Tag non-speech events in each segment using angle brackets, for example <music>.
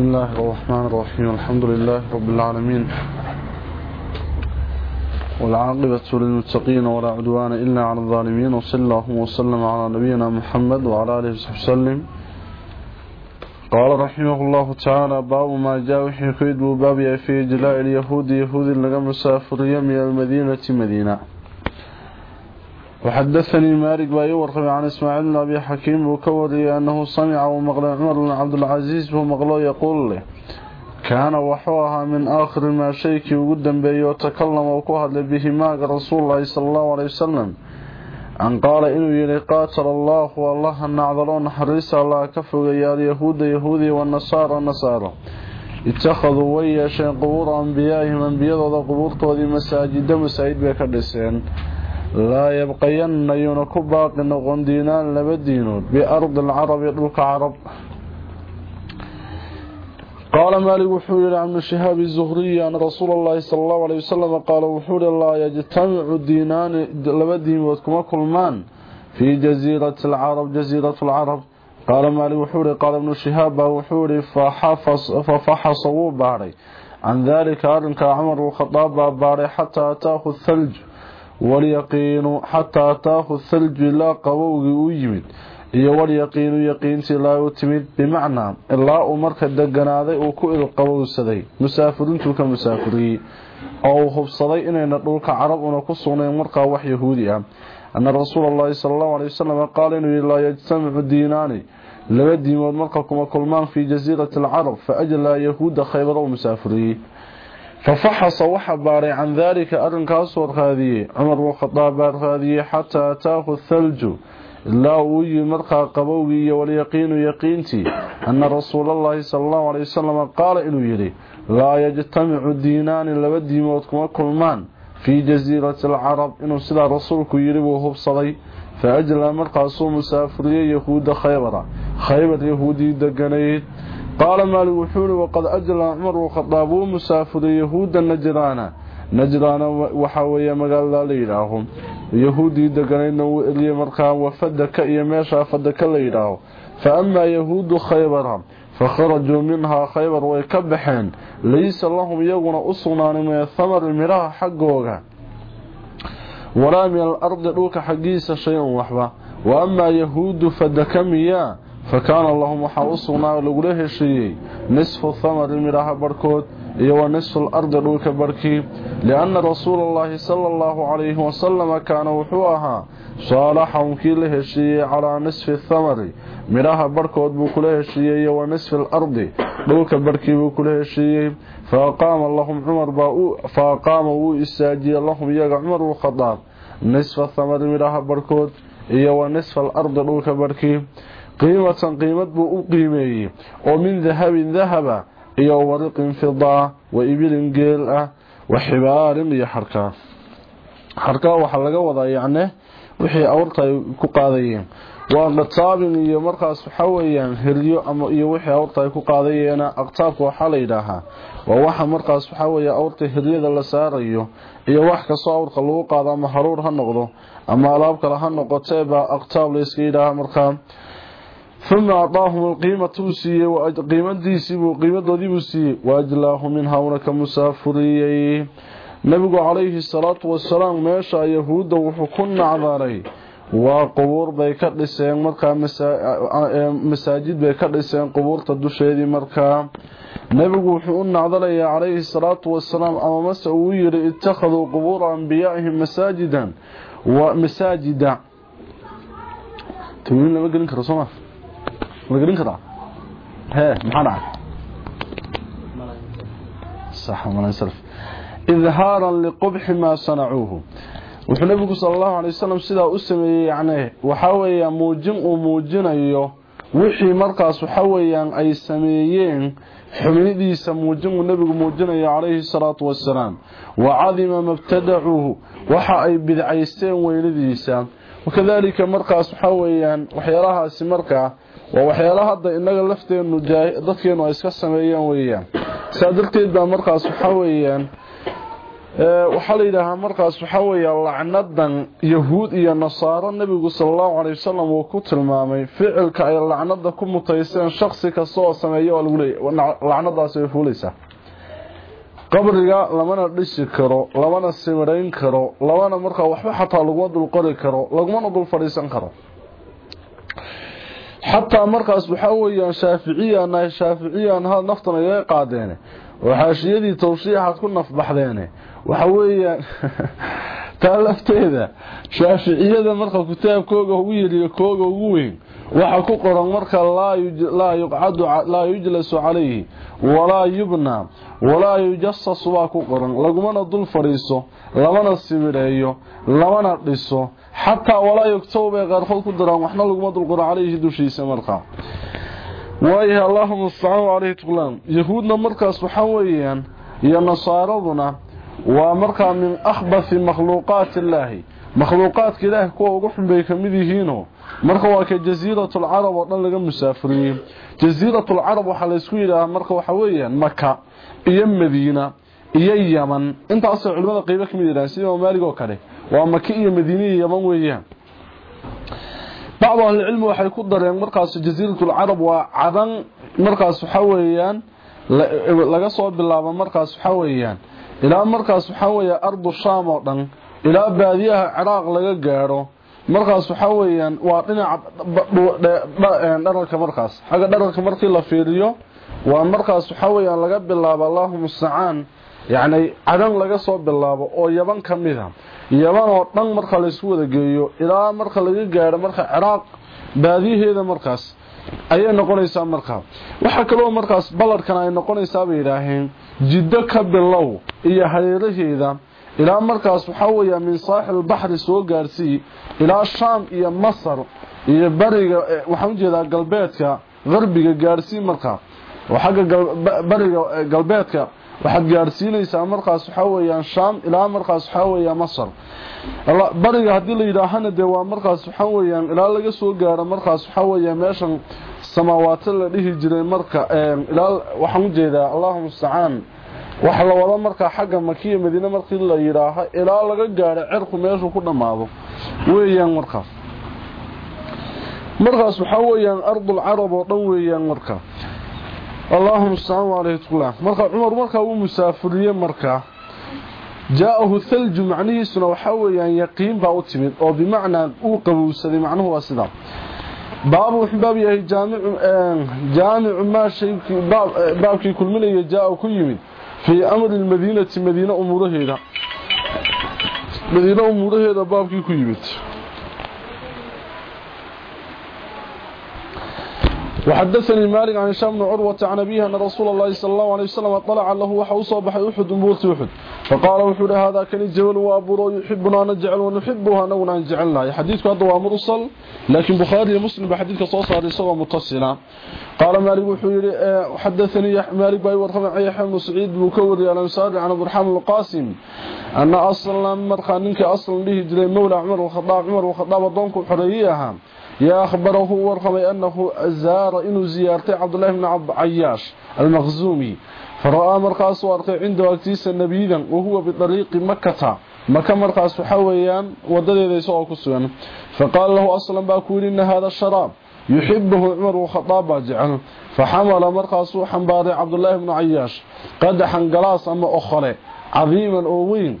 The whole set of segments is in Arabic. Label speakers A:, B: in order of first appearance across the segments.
A: بسم الله الرحمن الرحيم الحمد لله رب العالمين والعاقبة للمتقين ولا عدوان إلا على الظالمين وصلى الله وسلم على نبينا محمد وعلى آله وصحبه وسلم قال رحمه الله تعالى باب ما جاء وحي كيد باب في جلاء اليهود يهود لغا مسافر من المدينة مدينة وحدثني مالك باي ورقم عن إسماعيل بن أبي حكيم وكوري أنه سمع ومغلى عمر بن عبد العزيز ومغلى يقول له كان وحوها من آخر ما شيكي وقدم بي وتكلم وكهد به ماك رسول الله صلى الله عليه وسلم. عن قال إنه يلي قاتل الله والله النعذرون حريص الله كفر يا اليهود يهودي والنصارى النصارى اتخذوا وياشين قبور أنبيائهم أنبياء قبور تودي مساجد مساجد بكردسين لا يبقين ينكو باقي نقون دينان لبدينون بأرض العرب يدلك عرب. قال مالك وحول عن شهاب الزهري أن رسول الله صلى الله عليه وسلم قال وحول الله يجتمع الدينان لبدين وكما كلمان في جزيرة العرب جزيرة العرب. قال مالك وحول قال ابن شهاب وحول فحفص ففحص وباري عن ذلك أرنك عمر الخطاب باري حتى أتاه الثلج واليقين حتى أتاه الثلج لا قووغ ويمد iyo walyaqiinu yaqiintii laa u timid bimacnaa ilaa uu marka deganaaday uu ku ilqabowsaday musaafiriintuu ka musaafiriyey oo uu hubsaday inayna dhulka carab una ku sugnayn markaa wax yahuudi ah ana rasuula allahi sala allahu alay wasalam qaala inuu yihi laa yajtamicu diinaani laba diimood marka kuma kulmaan fii jasiirati alcarab fa ajlaa yahuuda khaybar oo musaafiriyey ففحص وحبار عن ذلك أرن كأسور هذه عمر وخطاب هذه حتى أتاه الثلج. لا وي مرقى قبوي واليقين يقينتي. أن رسول الله صلى الله عليه وسلم قال إنه يري لا يجتمع الدينان إلا لبدي موتكم وكل وكلمان في جزيرة العرب إنه سلا رسولك يري وهو صلي فأجل مرقى صوم سافرية يهود خيبرة. خيبر يهودي دقنيت. Waxaa weeye magaalada la yidhaaho yahuudii deganaydna wuu eliyey markaa wafadaka iyo meeshaa fadaka la yidhaaho fa amaa yahuudu khaybara fa kharajuu minhaa khaybar way ka baxeen laysa lahum iyaguna u sugnaanin min athamari midhaha xaggooga walaa min alardi dhulka xaggiisa shay-un waxba wa amaa yahuudu fadaka miyaa فكان اللهم حوصنا لغله شيء نصف الثمر المراه بركوت اي ونصف الأرض دولك بركي لأن رسول الله صلى الله عليه وسلم كان وحوها صالحا كله شيء على نصف الثمر مراه بركوت بكله شيء يو إيوه نصف الأرض دولك بركي بكله شيء فقام اللهم عمر باو فقام هو الساجي اللهم يا عمر الخطاب نصف الثمر مراه بركوت اي ونصف الأرض دولك بركي. Qiimatan qiimad buu u qiimeeyey. oo min dahabin dahaba iyo wariqin fidaa wa ibilin geel ah wa xibaarin iyo xarkaa xarkaa waxaa laga wadaa yacne wixii awrta ay ku qaadayeen. Waa qataabin iyo markaas waxaa weeyaan heryo iyo wixii awrta ay ku qaadayeena aqtaabka waxaa la yidhaahaa waa waxa markaas waxaa weeye awrta heryada la saarayo iyo wax kastoo awrka lagu qaado ama haruur ha noqdo ama alaab kale ha noqotee baa aqtaab la iska yidhaaha markaa siiyey waajlaahu minhaa una ka musaafuriyey nebigu calayhi salaatu wasalaam meesha yahuudda wuxuu ku nacdaray waa qubuur bay ka dhiseen markaa masaajid bay ka dhiseen qubuurta dusheedii markaa nebigu wuxuu u nacdalayaa calayhi salaatu wasalaam ama mase uu yihi ittakhaduu qubuura anbiyaa'ihim masaajidan wa masaajida tawiin lama gelin karo sooma idhaaran liqubxi maa sanacuuhu wuxuu nabigu sala allahu alay wasalam sidaa u sameeyey yacni waxaa weeyaan muujin uu muujinayo wixii markaas waxa weeyaan ay sameeyeen xubnidiisa muujin uu nebigu muujinayo calayhi salaatu wasalaam wa cadima mabtadacuuhu waxa ay bidcaysteen weynadiisa wakadalika markaas waxaa weeyaan waxyaalahaasi markaa waa waxyaala hadda inaga lafteenu dadkeenu ay iska sameeyeen weeyaan saa darteed baa markaas waxaa weeyaan waxaa la yidhaahaa markaas waxaa weeya lacnadan yahuud iyo nasaaro nebigu sala allahu calay wasalam uu ku tilmaamay ficilka ay lacnada ku mutayseen shaksi kasta oo sameeya waa lacnadaasi way fuulaysaa qabriga lamana dhisi karo lamana simirayn karo lamana markaa waxba xataa laguma dul qori karo lagumana dul fadhiisan karo. Xataa markaas waxaa weeyaan shaaficiyana shaaficiyan ha naftan igaga qaadeene oo xaashiyadii tawshiixaad ku nafbaxdeene waxa weeyaan <laughs> taa lafteeda shaaficiyada marka kitaabkooga ugu yariyo kooga ugu weyn laa yujlasu calayhi walaa yubna walaa yujasasu baa ku qoran lagumana dul fadhiiso lamana sibireeyo lamana dhiso xataa walaa yugtabu bay qaarkood ku daraan waxna laguma dul qoro calayhi dushiisa markaa waayahay allahuma astacaan caleyhi tuqlaan yahuudna markaas waxaa weeyaan iyo nasaaraduna waa markaa min akhbathi makhluuqaati illaahi makhluuqaadka ilaahi kuwa ugu xun bay ka mid yihiinoo marka waa ka jasiiratulcarab oo dhan laga musaafuriyey jasiiratulcarab waxaa laysku yidhaahaa marka waxaa weeyaan maka iyo madiina iyo yaman. Intaasoo culimmada qeybo ka mid yidhahan sida imaam maalig oo kale waa maka iyo madiina iyo yaman weeyaan. Bacdu ahlicilmi waxay ku dareen markaas jasiiratulcarab waa cadan markaas waxaa weeyaan laga soo bilaabo markaas waxaa weeyaan. Ilaa markaas waxaa weeya ardu shaam oo dhan ilaa baadiyaha ciraaq laga gaadho. Markaas waxaa weeyaan waa dhinaca dhararka markaas. Xagga dhararka markii la fiiriyo waa markaas waxaa weeyaan laga bilaabo allahuma stacaan yacni cadan laga soo bilaabo oo yaban ka mida yaban oo dhan marka laysku wada geeyo ilaa marka laga gaadho marka ciraaq baadiyaheeda markaas ayay noqonaysaa markaa waxaa kaloo markaas balladhkan ay noqonaysaa bay yidhaaheen jiddo ka bilow iyo hareeraheeda ilaa markaas waxaa weeya min saaxil baxri soo gaarsii ilaa shaam iyo masar iyo bariga waxaan u jeedaa galbeedka qarbiga gaarsii markaa oo xagga bariga galbeedka waxaad gaarsiinaysaa markaas waxaa weeyaan shaam ilaa markaas waxaa weeya masar. Bariga haddii la yidhaahana dee waa markaas waxaa weeyaan ilaa laga soo gaaro markaas waxaa weeya meeshan samaawaata la dhihi jiray marka ilaa waxaan u jeedaa allahuma mustacaan waxa la wada markaa xagga makiya madiine markii la yidhaaho ilaa laga gaaro cerku meeshuu ku dhammaado weeyaan markaas. Markaas waxaa weeyaan ardul carab oo dhan weeyaan marka. Allahuma mustacaan aleyhi tula marka cumar markaa uu musaafuriyey markaa jaa-ahu macnihiisuna waxaa weeyaan yaqiin baa u timid oo bimacnaa uu qabowsaday. Macnuhu waa sidaa baabu wuxuu baab yahay jaamicu maa baabkii kulminaya jaa ku yimid في أمر المدينة مدينة أمورهيدا. مدينة أمورهيدا بابكي كيبت وحدثني مالك عن هشام بن عروة عن أبيه أن رسول الله صلى الله عليه وسلم طلع له وحوصى بحي أحد أمورت أحد. فقال وحود هذا كان الجبل وأبو يحبنا نجعل ونحبها نونا نجعلنا حديثك هذا هو مرسل لكن بخاري مسلم بحديثك صوصة رسالة متصلة. قال مالك وحود حدثني مالك باي ورخم عي حمد سعيد مكوري الأنصار عن أبو القاسم أن أصلا مرخانك أصلا به جلي مولى عمر وخطاب عمر وخطاب ضنك حريها يا أخبره ورقمي أنه زار إنه زيارتي عبد الله بن عبد عياش المخزومي. فرأى مرقاس وارقي عنده وقتيس النبيذا وهو بطريق مكة. مكة مرقاس حويان ودده يسوع كسوان فقال له أصلا باكول إن هذا الشراب يحبه عمر وخطاب جعله فحمل مرقاس حنباري عبد الله بن عياش. قدحا قلاص أما أخرى. عظيما أوين.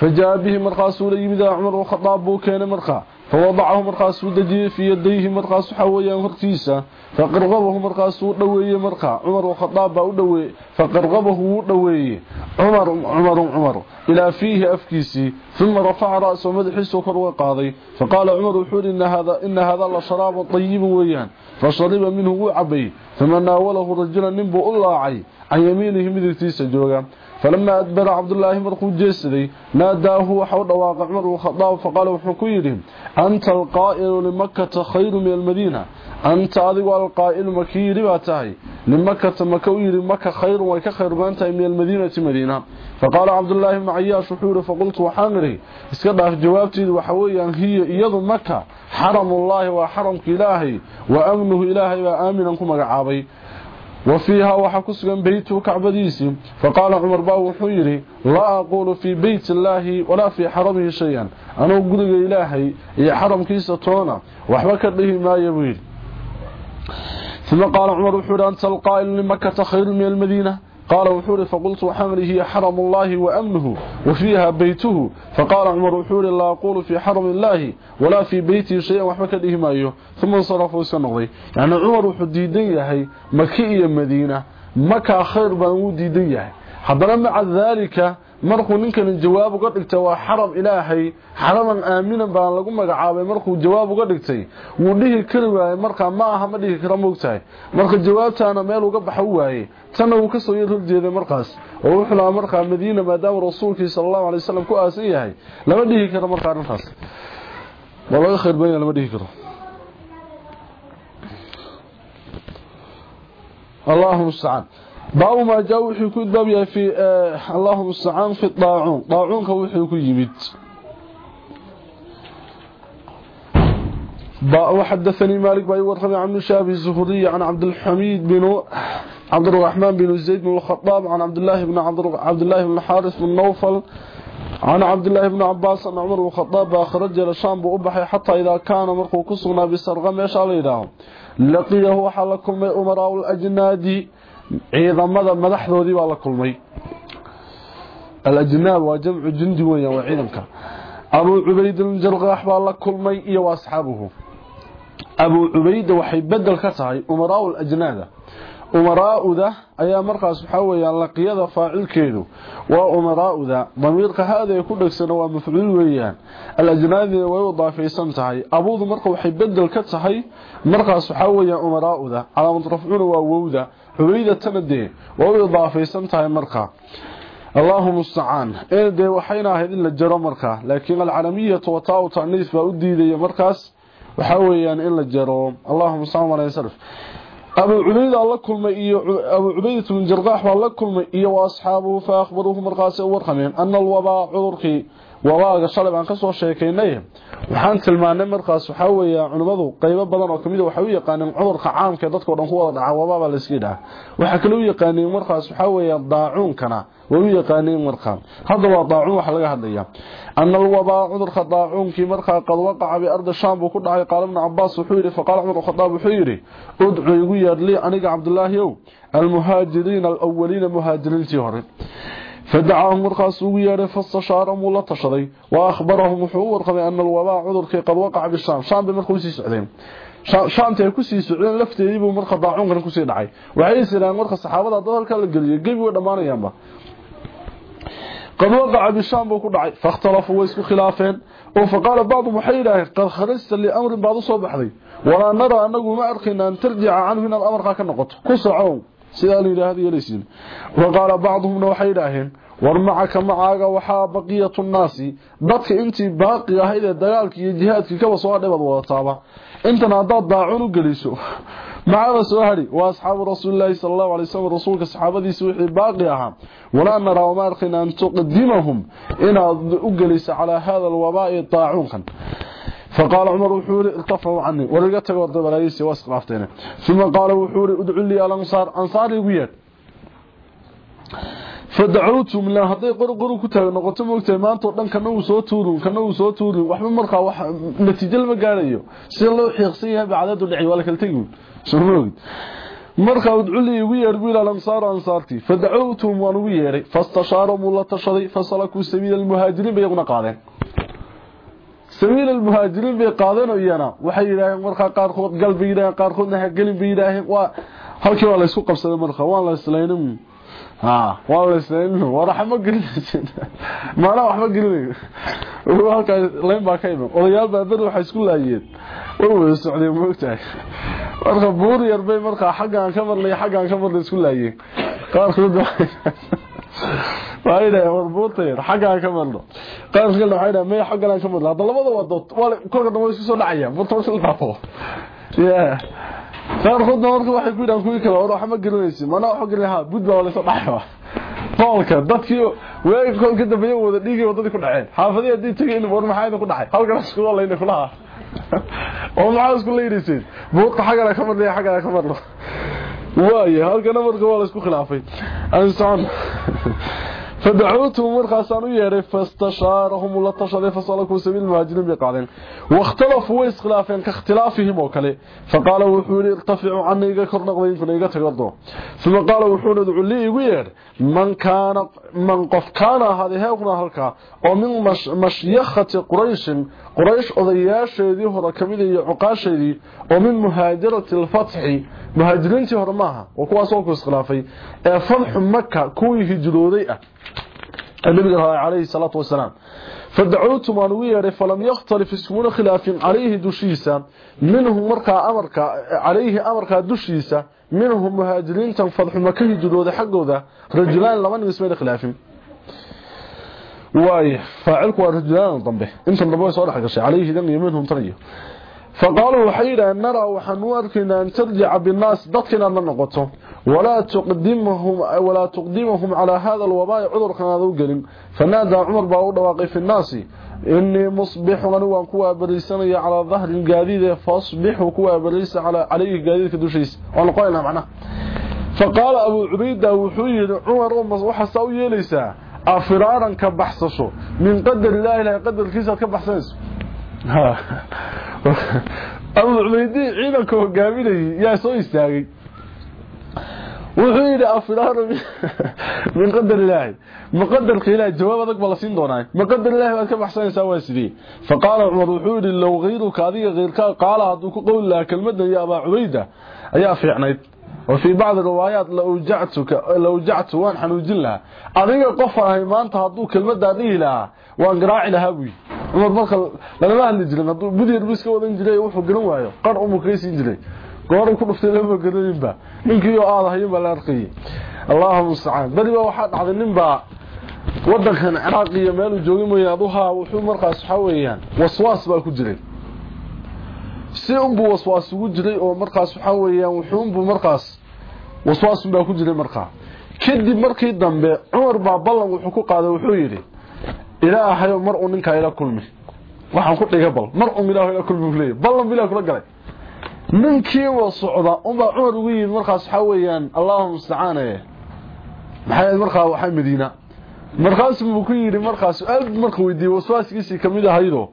A: فجاء به مرقاس وليبدا عمر وخطاب بوكين مرقا فوضعه مرقاس ودجيه في يديه مرقاس حويان هرتيسا فقرغبه مرقاس ودويه مرقا عمر وخطاب ودويه فقرغبه ودويه عمر عمر عمر. إلى فيه أفكيسي. ثم رفع رأسه مدحسه كر وقاضي فقال عمر وحور إن هذا إن هذا لشراب طيب ويان. فشرب منه وعبي. ثم ناوله رجلا نبو الله عي عن يمينه مدرتيسا جوغا. فلما أدبر عبد الله مرقو جيسدي ناداه وحو دواق عمر وخطاب فقال وحكو أنت القائل لمكة خير من المدينة. أنت أذيق القائل مكي رباتاي لمكة مكو يري مكة خير ويك خير بانتاي من المدينة مدينة. فقال عبد الله بن عياش وحور فقلت وحامري اسكدها في جوابتي وحويا هي إيض مكة. حرم الله وحرمك إلهي وأمنه إلهي وآمنا كما عابي وفيها وحكسغا بيته كعبديسي. فقال عمر بأو وحيري لا أقول في بيت الله ولا في حرمه شيئا. أنا أقول إلهي يا حرم كيسة تونا. وحبك به ما يبيل ثم قال عمر وحيري أنت القائل لمكة خير من المدينة. قال وحوري فقلت وحمله هي حرم الله وأمنه وفيها بيته. فقال عمر وحوري لا أقول في حرم الله ولا في بيتي شيئا وحبك به ما أيه ثم انصرفوا سنغضي يعني عمر وحديدين يهي مكية مدينة مكة خير بانو ديدين حضر مع ذلك markuu ninkan jawaab uga dhigtay waa xaram ilaahay xaraman aaminan baan lagu magacaabay. Markuu jawaab uga dhigtay wuu dhihi kari waayey. Markaa ma aha ma dhihi kara moogtahay marka jawaabtaana meel uga baxo waaye tanna wuu ka soo yar horjeeday markaas. Oo wuxuu lahaa markaa madiina maadaama rasuulkii sala allahu alay wasalam ku aasan yahay lama dhihi karo markaa arrintaas. Waa laga khayr badanya lama dhihi karo. Allahu mustacaan باب ما وحي كو دبيا في آه اللهم استعان في الطاعون. طاعون كوحي كو يمد. وحدثني مالك باي ورقم عن شابي الزهري عن عبد الحميد بن عبد الرحمن بن زيد بن الخطاب عن عبد الله بن عبد الله بن الحارث بن نوفل عن عبد الله بن عباس أن عمر الخطاب أخرج إلى الشام بأبحي حتى إذا كان مرقو كسغنا بسرغم يشعر إلىهم لقيه وحلكم أمراء الأجنادي. Ciidamada madaxdoodii baa la kulmay alajnaab waa jamcu jundi weeyaan waa ciidanka abuu cubayd aljarqaax baa la kulmay iyo waa asxaabuhu abuu cubayda waxay bedel ka tahay umaraau alajnaada umaraa'uda ayaa markaas waxaa weeyaan laqiyada faacilkeedu waa umaraa'uda damiirka haada ee ku dhegsana waa mafcuul weeyaan alajnaadina way u daafaysan tahay abuudu marka waxay bedel ka tahay markaas waxaa weeyaan umaraa'uda calaamad rafcuna waa wowda xubayda tanade oo u dhaafaysan اللهم استعان إيه دي وحينا هذه ان لجرو مركا. لكن العالمية وطاو تانيس با دي مركاس. وحاويان يعني ان لجرو اللهم استعان ورين صرف أبو عبيد الله كل ما إيه أبو عبيد من جرغاح والله كل ما إيه وأصحابه فأخبروه مركاس اوار خمين. أن الوباء عذرخي wabaaga shalay baan ka soo sheekaynay. Waxaan tilmaanay markaas waxaa weeya culimmadu qaybo badan oo ka mid waxay u yaqaaneen cudurka caamka ee dadkao dhan ku wada dhaca wabaabaa layska yidhaha. Waxaa kale u yaqaaneen markaas waxaa weeya daacuunkana way u yaqaaneen markaa hadda waa daacuun waxa laga hadlaya ana alwabaa cudurka daacuunkii markaa qad waqaca biardi shaam buu ku dhacay. Qaala ibnu cabaas wuxuu yidhi faqaala cumar khadaab wuxuu yidhi udcu igu yeedh lii aniga cabdulaahi ow almuhaajiriina alawaliina muhaajiriintii hore فدعاهم qad waqaca bishaam shaam bay markuu sii socdeen shaamta ay ku sii socdeen lafteedii buu marka daacuunkan ku sii dhacay waxay isiraan marka saxaabada dalka la galiyay gebi way dhamaanayaanba qad waqaca bishaam buu ku dhacay fakhtalafuu way isku khilaafeen oo faqaala bacdu waxay yidhaaheen qad kharajta liamrin baad u soo baxday walaa nara anagu ma arkayna an tarjica canhu inaad amarkaa ka noqoto ku socow sidaa la yidhaahda yeelaysiin wa qaala bacduhumna waxay yidhaaheen war macaka macaaga waxaa baqiyatu nnaasi dadka intii baaqi ahayd ee dagaalkii iyo jihaadkii kaba soo hadhay baad wadataaba intan haddaad daacun u geliso macada soo hadhi waa asxaabu rasuulilaahi sala allahu alay wasalam rasuulka saxaabadiisa wixii baaqi ahaa walaa naraa wama arkayna an tuqdimahum inaad u geliso calaa hada alwabaa'i daacuunkan فقال عمر وحوري ارتفعوا عني ورقتك ورد بلايسي واسقلافتين ثم قال وحوري ادعوا لي الانصار انصار يقويات فدعوتهم لا هدي قرقر كتاب نقطه موقتay maanta oo dhan kana uu soo tuurin kana uu soo tuurin waxba markaa wax natiijo lama gaarayo si loo xiiqsan yahay bacdadu dhicay wala kala tagi soo markaa udculi igu yeer wiil al-ansaar ansaarti fadacawtum wa ugu yeeray fastashaarahum la tashaday fasalaku sabiil al-muhaajiriin bayaguna qaadeen sabiil almuhaajiriin bay qaadanayana waxay yidhaaheen markaa qaarkood gal bay yidhaaheen qaarkoodna hagelin bay yidhaaheen waa halkii waa laysku qabsaday marka waan la islaynin ha waa la islaynin waraxma gelinaysa maana waxba gelinayo halkaa layn baa ka iman. Odayaal baa ber waxay isku laayeen. Way wada socdeen moogtahay marka buur yar bay markaa xaggaan ka marlay xaggaan ka waayda warbuurta yar xaggan ka marno qaar kale waxay dhahay may xaggan ka marno hadda labada wado wala kolka dhamay isku soo dhacayaan buurta isla dhaafo yeah qaar kood marka waxay ku yiraahdaan kuwii kale oo waxa ma garanaysi mana waxa garanayha budba wala soo dhaxay boolka dadkii way kolka dambeeyay wada dhigay wadadii ku dhaceen xaafadii hadii tagay in war maxay ku dhacay halkan isku walaynay kulaha oo maxaa isku leeyahay buurta xaggan ka marnay xaggan ka marno waaye halkana marka waa la isku khilaafay ansaan فدعوتهم مرخصان يري فاستشارهم الله تشاري فصلكوا سبيل المهاجرين بقالين واختلفوا اسخلافين كاختلافهم وكله فقال وحول ارتفعوا عني ايغا كورنقدين كنيغا تغردو ثم قال وحول ادعوا لي وير من كان من قف كان هذه هنا هلكا او من مش مشيخه قريش قريش min muhaajirati al-fath muhaajiriintii hore maaha oo kuwaas oo ku iskhilaafay ee fadxu makka kuwii hijrooday ah. النبي عليه الصلاة والسلام فدعوتم أن ويري فلم يختلف اسمون خلاف عليه دشيسا منهم مركا أمركا عليه أمركا دشيسا منهم مهاجرين تنفضح مكه جدود حقه ذا رجلان لمن اسمين خلاف واي فاعلك رجلان ضمبه. أنتم ربوي صالح قشي عليه دم يمنهم طريه فقالوا حيرا نرى وحنواركنا أن ترجع بالناس ضدكنا من نقطه ولا تقدمهم ولا تقدمهم على هذا الوباء عذر كان وقلم فنادى عمر باود واقي في الناس. إني مصبح وأن كوا بريسانيا على ظهر القاديد. فاصبح كوا بريس على عليه قاديد كدوشيس وانا قولنا معنا فقال أبو عبيدة وحيد عمر أفرارا كبحثش من قدر الله إلى قدر الكيسه كبحثس أبو عبيدي عيدك وقابلي يا سو يستاغي وحيد أفرار من قدر الله. مقدر قيل الجواب ادق بلسين دوناي. مقدر الله ادك بحسن سواسدي فقال عمر لو غيرك هذه غيرك. قال هذو كقول لا كلمة يا ابو عبيدة. ايا فيعنيت وفي بعض الروايات لوجعتك لوجعت وان حنوجin laha adiga qof ahay maanta haduu kelmada dhihi laha waan garaaci laha buy umar marka lama hadli jirin haduu budir biska wadan jiray wuxuu garan waayo qar umu kaysin jiray goor ku dhuftay lama garanin ba ninkii oo aadahay baa la arkay Allahu musta'an bari waxa dhacday nin ba wadankan Ciraaq iyo meel uu joogay mooyaan aduha wuxuu markaas waxa weeyaan waswaas baa ku jiray si unbu waswaas ugu jiray oo markaas waxa weeyaan wuxuunbu markaas waswaas baa ku jiray markaa. Kadib markii dambe Umar baa ballan wuxuu ku qaaday wuxuu yiri ilaahay mar uu ninka ila kulmi. Waxaan ku dhigay bal mar uu ilaahay ila kulmi leeyahay. Ballan bilaa kula galay. Ninkii waa socda umba Umar ugu yiri markaas waxa weeyaan Allahu musta'aane maxay markaa waxa Madiina. Markaas buu ku yiri markaas aad markuu weydiiyay waswaaskiisii ka mid ahaydo.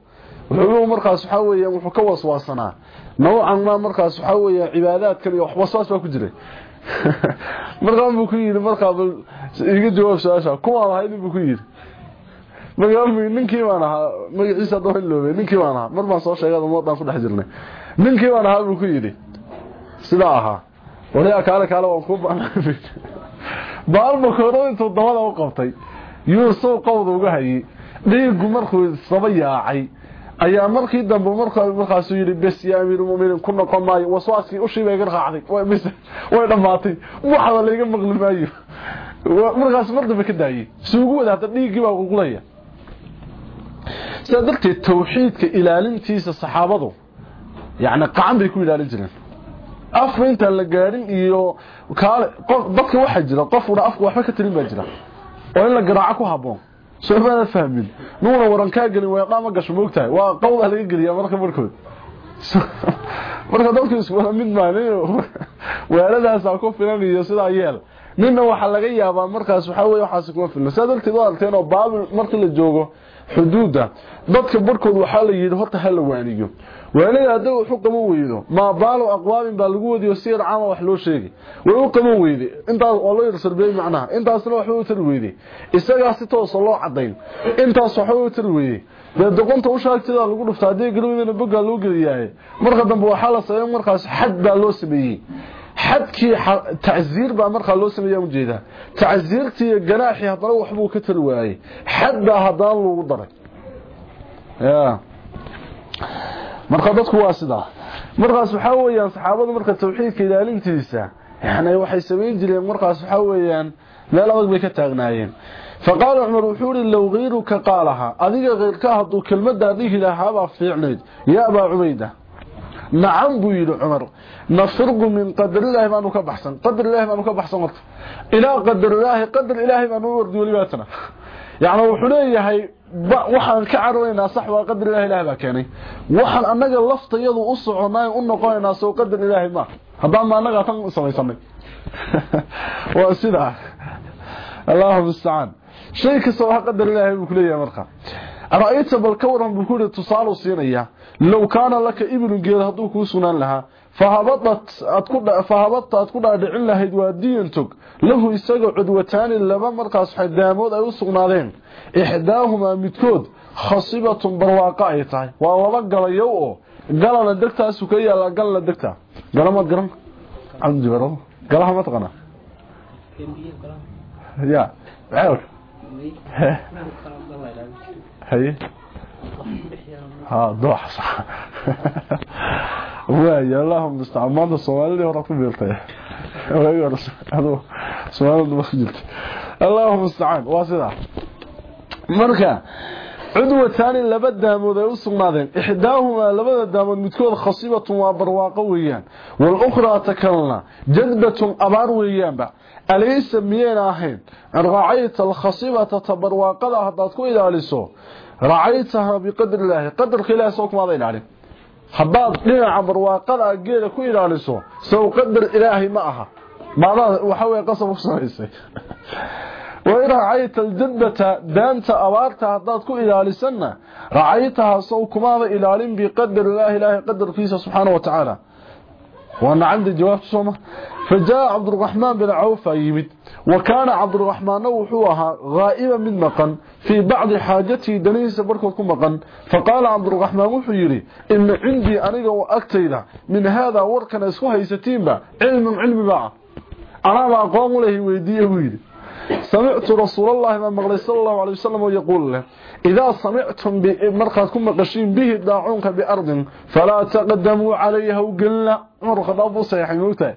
A: Wuxuu markaas waxa weeyaan wuxuu ka waswaasanaa. Noocan ma markaas waxa weeyaan cibaadaadkan iyo waswaas baa ku jiray markaa buu ku yiri markaa iga jawaab su'aasha kuma ahayd buu ku yiri? Markaa ninkii baan ahaa. Magaciisa doo loobay ninkii baan ahaa. Mar baan soo sheegay dhan ku dhex jirnay. Ninkii baan ahaa buu ku yiri. Sida ahaa. Waliya kaale kaale waan ku baahnay <laughs> baalma kooro intuu dabada u qabtay yuusuf qowda uga hayay dhiigu markuu saba yaacay ayaa markii dambe markaa markaas yiri bas yaa amiir muuminiin ku noqon maayo. Waswaaskii u shiibay gar qaacday way mis way dhamaatay waxa la iga maqli maayo. Markaas mar dambe ka daayay. Suugu wada hada dhiigii baa qulqulaya. Sadartii tawxiidka ilaalintiisa saxaabadu yaani qacan bay ku ilaalin jireen. Afka intaan la gaarin iyo dadka waxa jira qof uu afku waxba ka tirin baa jira. Oo in la garaaco ku haboon somaa fahmin. Nuuna warankaa gelin weedhaama gasho moogtahay waa qawda laga geliya marka markood. <laughs> Marka dadku iswada mid maalin <laughs> weeladaasaa ku filan iyo sidaa yeel. Ninna waxaa laga yaabaa markaas waxaa wey waxaas kuma filna. Sidaa darteed u arteenoo baabil markii la joogo xuduuda dadka barhkood waxaa la yidhi horta ha waaniyo waaniga haddii uu xukumo weydo ma baalo aqwaamin baa lagu wadiyo sir caama wax loo sheegay. Way qabo weyday intaas oo loo yarsalbay macnaha. Intaasna wax uu tir weyday isaga si toos loo cadeyn intaas wax uu tir weyday dad doqonta u shaagtida lagu dhuftaa haddii galowdana boga loo geliyaay marka dambe waxa la sameeyay markaas xad baa loo sameeyay xadkii tacziir baa markaa loo sameeyaa ujeeda tacziirtii ganaaxi haddana waxbuu ka tari waayey. Xad baa haddana lagu daray marka dadku waa sidaa markaas waxaa weeyaan saxaabadu marka tawxiidka ilaalintiisa yani waxay samayn jireen markaas waxaa weeyaan meel adag bay ka taagnaayeen faqaala cumar wuxuu ihi low hayruka qaalaha adiga keyrka hadduu kelmadaa dhihi lahaabaa fiicnayd yaa abaa cubayda nacam buu yidhi cumar nafirqu min qadarillaahi baanu ka baxsan qadarillahi baanu ka baxsan horta ilaa qadarillaahi qadar ilaahay baanu wardi welibaatana yacni wuxuu leeyahay waxaan ka cararaynaa sax waa qadar ilahi ilahi baa keenay. Waxaan annaga laftayadu u soconay u noqonaynaa soo qadar ilaahi ma. Haddaan ma annaga tan samaysanay? <laughs> Waa sidaa allahu mustacaan shay kasta waxa qadar ilaahay buu kuleeyahay marka. Ara'ayta bal ka waran buu kuri tusaalo siinaya law kaana laka iblun geed hadduu kuu sugnaan lahaa fahabadat aad ku ku dhaadhicin lahayd waa diyantog lahu isaga cudwataani laba markaas xadaamood ay u sugnaadeen ixdaahumaa midkood khasibatun barwaaqo ay tahay waa laba galayow oo galana degtaasu ka yaala galna degta galamaad garan cabdi baro galaha ma taqana ya maxay haye ha doox sax waay allahum musta'an maanta soomaalida hore ku beertay waay hore adu soomaalida ma jirto allahum musta'an waa sida marka cudwataani laba daamood ay u sugnaadeen ixdaahumaa labada daamood midkood khasibatun waa barwaaqo weeyaan walukhraa takalna jadbatun abaar weeyaanba alaysa miyayna ahayn racayta alkhasibata ta barwaaqada haddaad ku ilaaliso racaytaha biqadri illaahi qadarka ilahi soo kumaada ilaalin haddaad dhinaca barwaaqada geela ku ilaaliso sow qadar ilaahay ma aha maadaa waxa wey qasab u samaysay wain racayta aljadbata daanta abaarta haddaad ku ilaalisanna racaytaha sow kumaada ilaalin biqadar illaahi ilaahay qadarkiisa subxaana wa tacaala وأنا عندي جواب سوما فجاء عبد الرحمن بن عوف يمد. وكان عبد الرحمن وحوها غائبا من مقن. في بعض حاجته دنيس بركو مقن. فقال عبد الرحمن وحيري إن عندي أنيق وأكتيدا من هذا وركنا اسكو هيستين با. علم علم با. أنا ما أقوم له ويديه ويدي. سمعت رسول الله ما مغلي صلى الله عليه وسلم يقول له إذا سمعتم مرقاتكم مقشين به داعونك بأرض فلا تقدموا عليها. وقلنا مرقى أبو سيحي موتا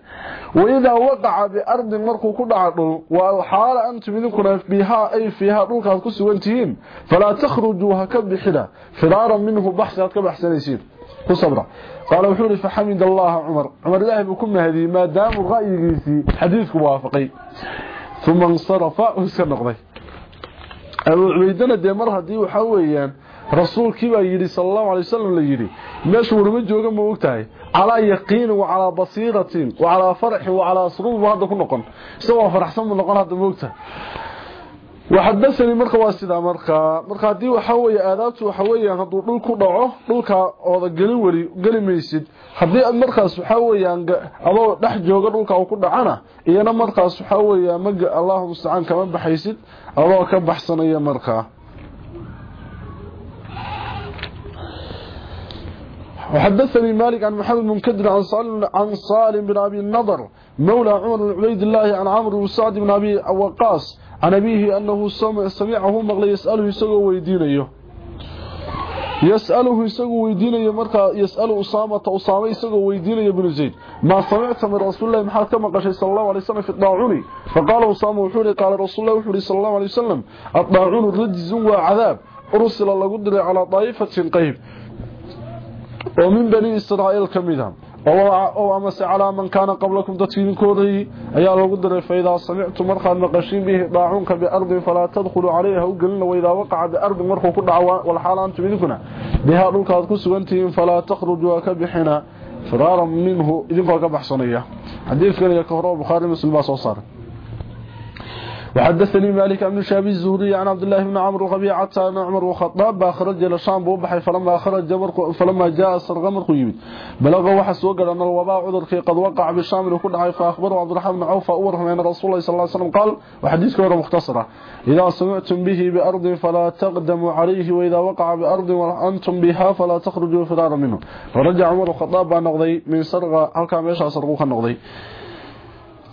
A: وإذا وقع بأرض مرقو كل عقل والحال أنتم إذنكم بها أي فيها رولك كسوانتين فلا تخرجوا هكذا حلا فرارا منه بحثا كبحثا يسير كصبرا قال وحوري فحمد الله عمر. عمر الله بكم هذه ما دام الرأي حديثك وافقي ثم انصرف وسكن نقضي أبو عبيدنا دي مر هدي waxa weeyaan rasuulkii baa yiri sallallahu alayhi wasallam la yiri meesha warma jooga ma ogtahay ala yaqiin wa ala basiratin wa ala farh wa ala surur hada ku noqon isagoo faraxsan ma noqon hada ma ogtahay وحدثني marka waa sida marka marka hadii waxa weeye aadaabtu waxa weeyaan haduu dhul ku dhaco dhulka ooda gali wari gali maysid hadii aad markaas waxa weeyaan adoo dhex jooga dhulka uu ku dhacana iyana markaas waxa weeyaan maga Allahu musta'an kama baxaysid adoo ka baxsanaya marka وحدثني مالك عن محمد بن كدر عن صالم عن صالم بن ابي النضر مولى عمر بن عبيد الله عن عمرو بن عن أبيه أنه سمعه مغلي يسأله يسأله ويدينيه. يسأله يسأله ويدينيه مركا يسأل أسامة أسامة يسأله ويدينيه بن زيد. ما سمعت من رسول الله محال كما قشي صلى الله عليه وسلم في الطاعوني فقال أسامة وحوري قال رسول الله وحوري صلى الله عليه وسلم الطاعون الرجز وعذاب. أرسل الله قدر على طائفة قيب ومن بني إسرائيل كمدهم أو أو أمس على من كان قبلكم دتين كوري. ايا لوغ دري فيدا سمعت مرخا نقشين به ضاعون كب فلا تدخل عليها وقلنا واذا وقع بأرض مرخو كدعوا والحالان تبين كنا بها دلكاد كسوغنتين فلا تخرجوا كبحنا فرارا منه إذن قبحصنيه حديث كان يكهرب بخاري مسلم باصوصار وحدثني مالك بن شاب الزهري عن عبد الله بن عمرو ربيعة عن عمر وخطاب خرج إلى الشام بوبحي فلما خرج مرق فلما جاء السرغ مرق يمد بلغ وحس وقال أن الوباء عذر قد وقع بالشام وكل عي فأخبره عبد الرحمن بن عوف أورهم أن رسول الله صلى الله عليه وسلم قال وحديث كبير مختصرة إذا سمعتم به بأرض فلا تقدموا عليه وإذا وقع بأرض وأنتم بها فلا تخرجوا فرارا منه. فرجع عمر وخطاب نقضي من سرغ هل كان يشعر سرغوخ النقضي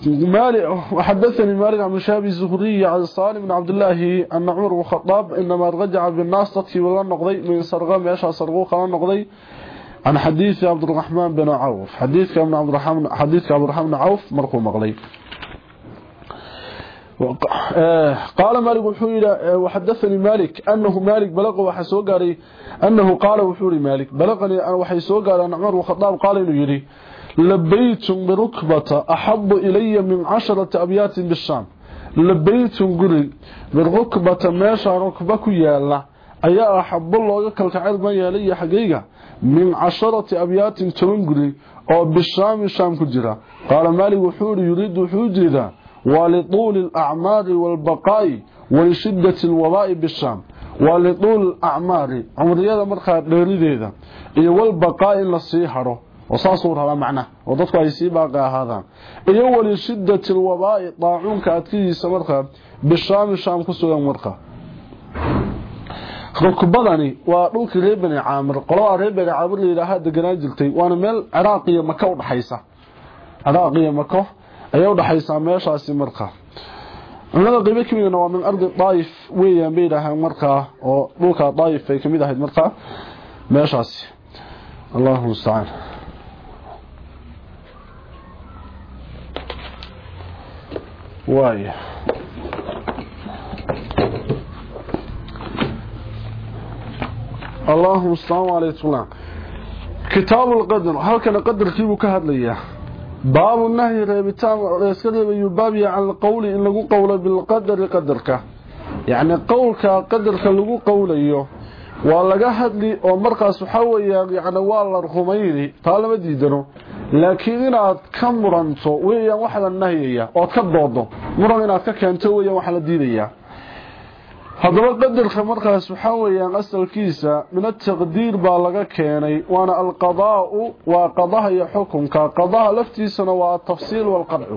A: مالك وحدثني مالك عن شاب الزهري عن صالح بن عبد الله أن عمر وخطاب إنما رجع بالناس تطفي ولا نقضي من سرغام يشع سرغوخ ولا نقضي. عن حديث عبد الرحمن بن عوف. حديث ابن عبد الرحمن حديث عبد الرحمن بن عوف مرقوم مغلي قال مالك وحيرة وحدثني مالك أنه مالك بلغ وحسو قاري أنه قال وحوري مالك بلغني وحسو قاري أن عمر وخطاب قال إنه يري. لبيت بركبة أحب إلي من عشرة أبيات بالشام لبيت قري بركبة ماشا ركبك يالا أي أحب الله كالكعير ما يالي حقيقة من عشرة أبيات تمن قري oo bishaami shaam ku jira qaala maalik wuxuu yidhi yuriidu wuxuu jeedaa waa lituuli alacmaari waalbaqaa'i walishidati alwabaa'i bishaam waa lituuli alacmaari walishidati alwabaa'i daacuunka adkidiisa markaa bishaami shaam ku sugan markaa rukbadani waa dhulkii reer bani caamir qolada reer bani caamir layidhaahaa deganaa jirtay waana meel ciraaq iyo maka udhaxaysa ciraaq iyo mako ayay udhaxaysaa meeshaasi markaa culimada qiibo kamidana waa min ardi daayif weeyaan bay yidhaahaan markaa oo dhulka daayif ay kamid ahayd markaa meeshaasi allahu mustacaan waaya اللهم السلام عليكم كتاب القدر هل كان قدر كيف كهدليا باب النهي ريبتان ريسكريب يبابي عن القول إن لغو قول بالقدر قدرك يعني قولك قدرك لغو قوليو ولغا هدلي oo markaas waxa weeyaan yani waa la rumayni taalama diidano laakiin inaad ka muranto weeyaan wax la nahiyaya oo ka doodo muran inaad ka keento weeyaan wax la diidaya. Haddaba qadarka markaas waxaa weeyaan asalkiisa min ataqdiir baa laga keenay waana alqadaau waa qadaha iyo xukunka. Qadaha laftiisana waa atafsiil walqadcu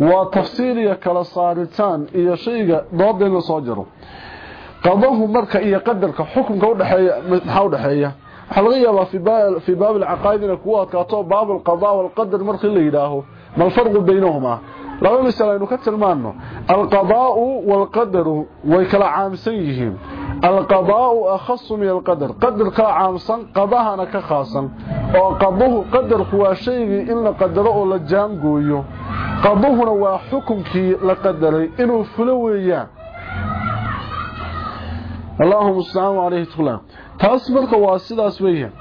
A: waa tafsiil iyo kala saaritaan iyo shayga dooda in soo jiro. Qadahu marka iyo qadarka xukunka udhexeeya maxaa udhexeeya kugu adkaato baab alqadaa walqadar markii la yidhaaho malfarqu baynahumaa laba misal aynu ka tilmaano alqadaau walqadaru way kala caamsan yihiin alqadaau akhasu min alqadar qadar kala caamsan qadahana ka khaasan oo qaduhu qadarku waa shaygii in la qadaro oo la jaangooyo qaduhuna waa xukunkii la qadaray inuu fulo weeyaan اللهم السلام عليه وسلم تصبر قواسد أسوية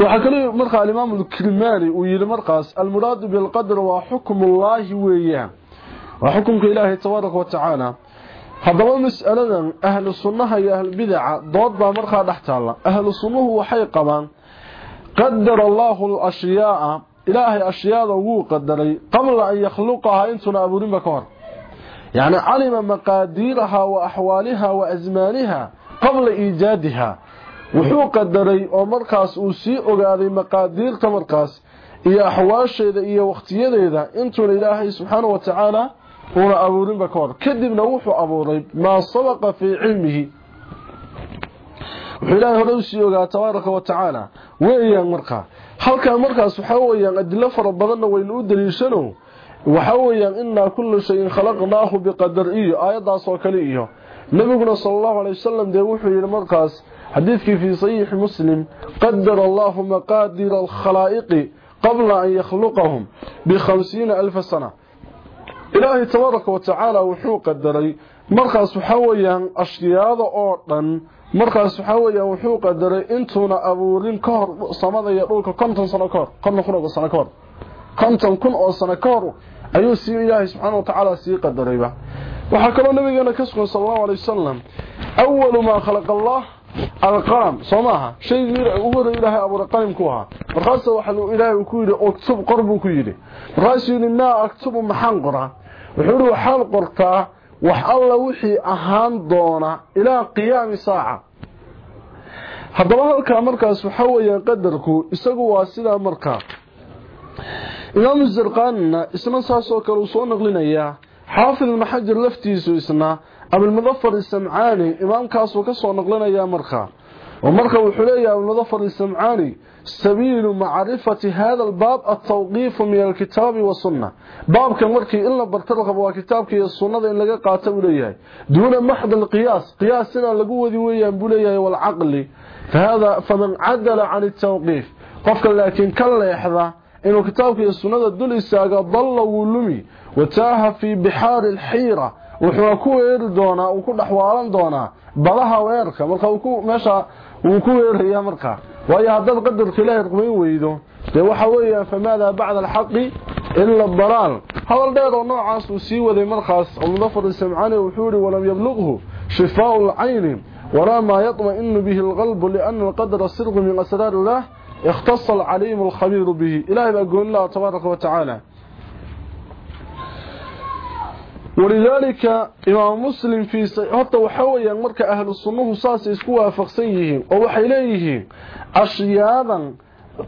A: وحكري مرقى الإمام الكلماني ويلي مرقص المراد بالقدر وحكم الله وإياه وحكم الله تبارك وتعالى هذا هو مسألة أهل الصنة هي أهل البدعة ضد مرقى تحت الله أهل الصنة هو حقيقة قدر الله الأشياء إلهي أشياء وقدري قبل أن يخلقها إنتنا أبو دين بكور maqaadiiraha wa axwaaliha wa asmaaniha qabla iijaadiha. Wuxuu qadaray oo markaas uu sii ogaaday maqaadiirta markaas iyo axwaasheeda iyo wakhtiyadeeda intuuna ilaahay subxaana wa tacaala uuna abuurinba ka hor kadibna wuxuu abuuray maa sabaqa fii cilmihi. Wuxuu ilaahay hore u sii ogaa tabaaraka wa tacaala. Weeyaan markaa halkan markaas waxaa weyaan adilo fara badanna waynu u daliishano وحويان إنا كل شيء خلقناه بقدر إيه؟ آيات صوكالي إيه؟ نبينا صلى الله عليه وسلم ديوحي المرقص حديثك في صيح مسلم. قدر الله مقادر الخلائق قبل أن يخلقهم بخمسين ألف سنة. إلهي تبارك وتعالى وحو قدري. مرقص حويان أشياد أورطن مرقص حويان وحو قدري. إنتونا أبورين كهر. صمد يقولك قمتن صنكار قمتن خلق صنكار كنتم كن أو سنكارو ayuu sii ilaahay subxaana wa tacaala sii qadarayba waxaa kaloo nabigeena ka sugan sal allahu alay wasalam awalu maa khalaqa allah alqalam. Soo maaha shaygii ugu horey ilaahay abuuray qalimku ahaa. Markaasa waxa ilaahay ku yidhi uktub qor ku yidhi. Markaasuu yidhi maa aktubu maxaan qoraa? Wuxuu yidhi waxaan qortaa wax alla wixii ahaan doona ilaa qiyaami saaca. Haddaba halkaa markaas waxaa weeyaan qadarku isagu waa sidaa markaa إمام الزرقان اسمه ساسو كالو سو نقلنايا حافظ المحجر لفتيسو اسمنا أبو المظفر السمعاني إمام كاسو كسو نقلنايا مرخا. ومرخا وحليا أبو المظفر السمعاني. سبيل معرفة هذا الباب التوقيف من الكتاب والسنة. باب كمركي إلا برطلق بوا كتابك السنة إن لقى قاتب ليه دون محض القياس. قياسنا لقوة ذي ذوية بليه والعقل. فهذا فمن عدل عن التوقيف. قفك لكن كلا يحظى إنه كتابك السنة الدولي ساقى ضل ولمي وتاه في بحار الحيرة وحوكو إردونا وكو نحوالان دونا بلها وإركا مالك وكو مشا وكو إرهي أمركا وإي هذا قدر كلاه القمين ويدو دي وحويا فماذا بعد الحق إلا الضلال هذا الدير نوعا سوسيوة دي مركز المنفر السمعاني وحوري ولم يبلغه شفاء العين ولا ما يطمئن به القلب لأن القدر السرق من أسرار الله اختص العليم الخبير به. إلهي بقول الله تبارك وتعالى. ولذلك إمام مسلم في حتى وحويا مرك أهل الصنوه ساس يسكوا فقسيه ووحي إليه أشياء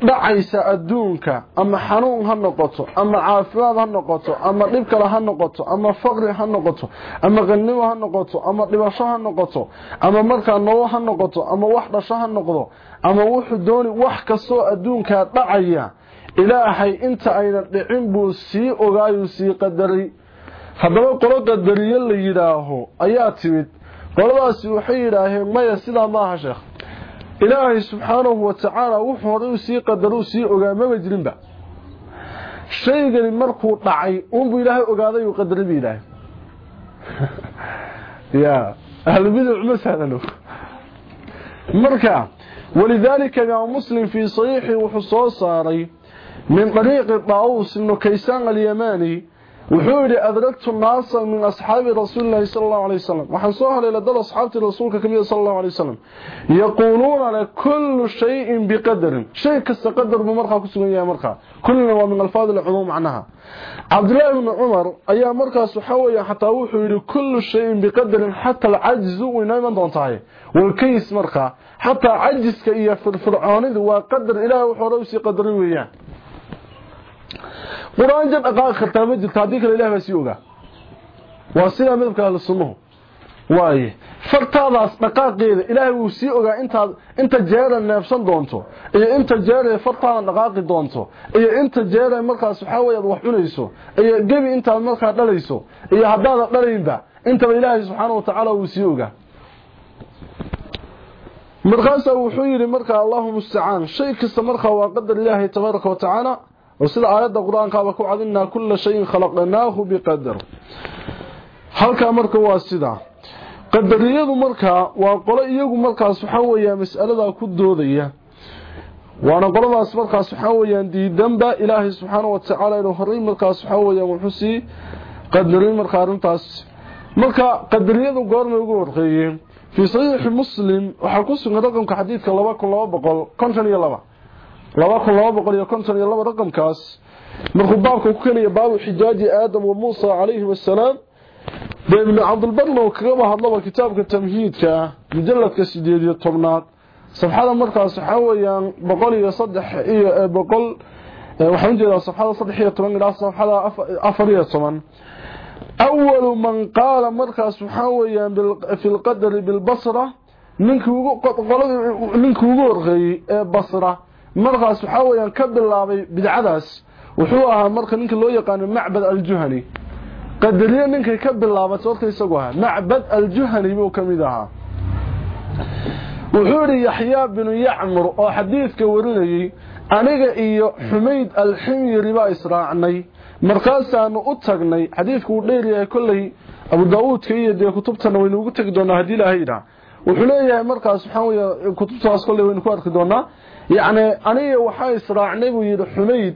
A: dhacaysa adduunka ama xanuun ha noqoto ama caafimaad ha noqoto ama dhib kale ha noqoto ama faqri ha noqoto ama qannimo ha noqoto ama dhibasho ha noqoto ama markaa nolol ha noqoto ama wax dhasho ha noqdo ama wuxuu dooni wax kastoo adduunkaa dhacaya ilaahay inta ayna dhicin buu sii ogaayuu sii qadaray haddaba qolo qadariye la yidhaaho ayaa timid. Qoladaasi waxay yidhaaheen maya sidaa maaha sheekh إلهي سبحانه وتعالى وحوري وسي قدروا سي أغاما مجرم با. الشيء قال المرقو طعي أم بإلهي أغاذا يقدر بإلهي <laughs> يا أهل البدع مس هذا له مركع ولذلك يا مسلم في صيحي وحصوصاري من طريق الطاوس إنه كيسان اليماني وحوري أدركت الناس من أصحاب رسول الله صلى الله عليه وسلم. وحنصوها للدل أصحاب رسول الله صلى الله عليه وسلم. يقولون على كل شيء بقدر. شيء كستقدر بمرخة كسبين يا مرخة. كلنا ومن ألفاظ العظوم عنها. عبد الله بن عمر أي مرخة سحوية حتى وحوري كل شيء بقدر حتى العجز وينام دونتها والكيس مرخة حتى عجز إياه في الفرعان ذو إله وحروسي قدره إياه qur'aan jan dhaqaaqi kartaa ma jirto haddii kale ilah baa sii ogaa. Waa sidaa midabka ahlu sunnuhu waaye fartaadaas dhaqaaqeeda ilaahay wuu sii ogaa intaad inta jeera neebsan doonto iyo inta jeera fartaada dhaqaaqi doonto iyo inta jeera markaas waxaa weeye wax cunayso iyo gebi intaad markaa dhalayso iyo haddaadan dhalaynba intaba ilaahay subxaana watacaala wuu sii ogaa. Markaasaa wuxuu yidhi markaa allahu mustacaan shay kasta markaa waa qadar ilaahay tabaaraka wa tacaala وسيده ايده القران كابا كعدنا كل شيء خلقناه بقدر halka marka waa sida. Qadariyadu marka waa qolo iyagu markaas waxa weeyaa mas'alada ku doodaya. Waana qoladaas markaas waxa weeyaan diidanba ilaahay subxaanahu wa tacaala inuu horay markaas waxa weeyaan wuxuu sii qadarin marka arrintaas. Marka qadariyadu goorma ugu warqeeyeen fi saxiix muslim waxa ku sugan raqamka xadiidka 2252 dee ibnu cabdilbarna uu kagaba hadlaba kitaabka tamhiidka mujaladka sideed iyo tobnaad safxada markaas waxaa weeyaan boqol iyo saddex iyo boqol waxaan ujeedaa safxada saddex iyo toban ilaa safxada afar iyo toban awalu man qaala markaas waxaa weeyaan fi lqadari bilbasra ninkii ugu horreeyey ee basra markaas waxaa weeyaan ka bilaabay bidcadaas wuxuu ahaa marka ninka loo yaqaano macbad aljuhani. Qadariye ninkay ka bilaabatay warka isagu ahaa macbad aljuhani buu ka mid ahaa. Wuxuu yidhi yaxyaa binu yacmur oo xadiidka warinayey aniga iyo xumayd alximyari baa israacnay. Markaasaanu u tagnay xadiidku uu dheeryahay kolley abu daawuudka iyo dee kutubtana waynu ugu tegi doonaa haddii ilahay yidhaah wuxuu leeyahay markaas waxaa weeye kutubtaas kolley waynu ku arki doonaa yacni aniga waxaa israacnay buu yidhi xumayd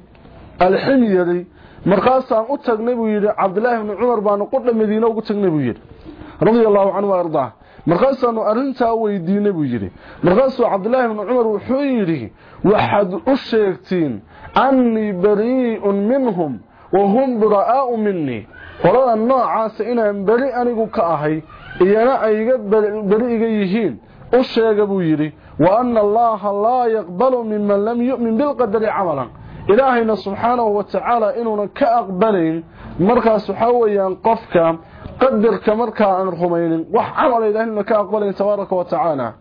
A: alximyari markaasaan u tagnay buu yidhi cabdilaahi bni cumar baanu qudha madiine ugu tagnay buu yidhi. Radia allahu canhu ardaa. Markaasaanu arrintaa weydiinay buu yidhi. Markaasuu cabdilaahi bni cumar wuxuu yidhi waxaad u sheegtiin annii barii'un minhum wa hum bura'aa'u minii qolada noocaasa inaan beri anigu ka ahay iyana ayga beri iga yihiin. U sheega buu yidhi وأن الله لا يقبل ممن لم يؤمن بالقدر عملا. إلهنا سبحانه وتعالى إننا كأقبلين. مركز حويا قفكا قدر كمركا عن الخمين وحمل إلهنا كأقبلين تبارك وتعالى.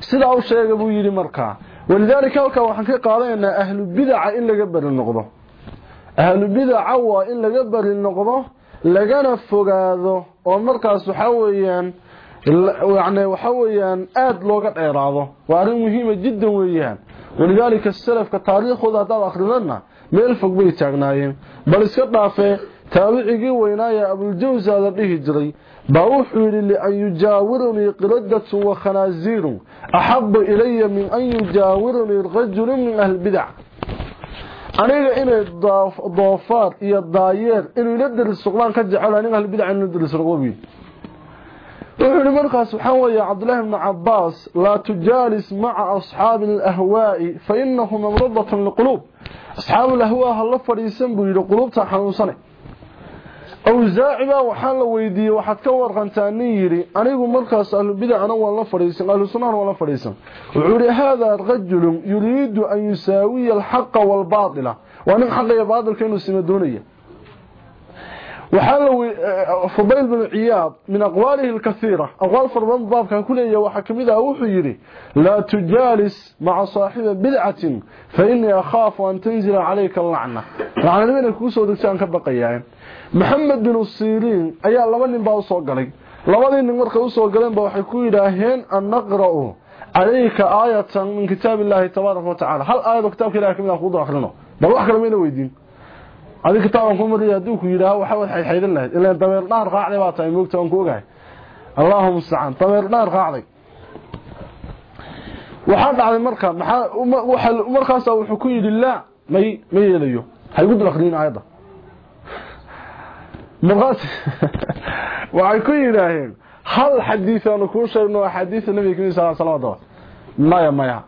A: سيد عوش يقبو يلي مركا ولذلك هلك وحقيق علينا أهل بدع إلا قبل النقضة. أهل بدع وإلا قبل النقضة. لقنا فقاذه ومركز حويا قفك يعني وحويان آد لوغة إيراضه وأرين مهمة جدا ويان ولذلك السلف كتاريخ وذا دار أخرنا ميل فوق بي تاغنايين بل اسكتنا في تابعي وينايا أبو الجوز هذا به جري باوحوا لأن يجاورني قردة وخنازير أحب إلي من أن يجاورني رجل من أهل البدع aniga inay doofaar iyo daayeer inuu ila daris suqmaan ka jecel aniga halbidac inuu daris raqobi وحيني مركا سبحانه يا عبد الله بن عباس لا تجالس مع أصحاب الأهواء فإنهم مرضة لقلوب أصحاب الأهواء هل فريسن بجل قلوب تحنو صنع أو زاعبا وحال ويدي وحد كور أنا يقول مركا سأل بدا أنا والله فريسن قالوا صنعنا والله فريسن. وحيني هذا الرجل يريد أن يساوي الحق والباطلة وأن الحق يباطل كأنه سمدونيه وحال آه، فضيل بن عياض من أقواله الكثيرة أقوال فرمان الضاب كان كله يوحى كميدة وحيري لا تجالس مع صاحب بدعة فإني أخاف أن تنزل عليك اللعنة. لعنى لمن الكوسو دكتان كبقية محمد بن السيرين أي الله من ينبع صغري لابدين نمر كوسو قلن بوحكو إلهين أن نقرأ عليك آية من كتاب الله تبارك وتعالى. هل آية كتاب كلاه كميدة أخوض أخرنا بل أخر من ويدين. Adi kitaaban ku mariya hadduu ku yidhaaho waxa waad xaydxaydan lahayd. Ilaan dameer dhaar raacday baa tahay moogta waan ku ogahay. Allahu mustacaan. Dameer dhaar raacday waxaa dhacday marka maxaa markaasa wuxuu ku yidhi laa may ma yeelayo. Ha igu dul akriyin aayadda. Markaas <laughs> waxay ku yidhaaheen hal xadiis aanu kuu sheegno axaadiisa nabiga ka mid sal salawat maya maya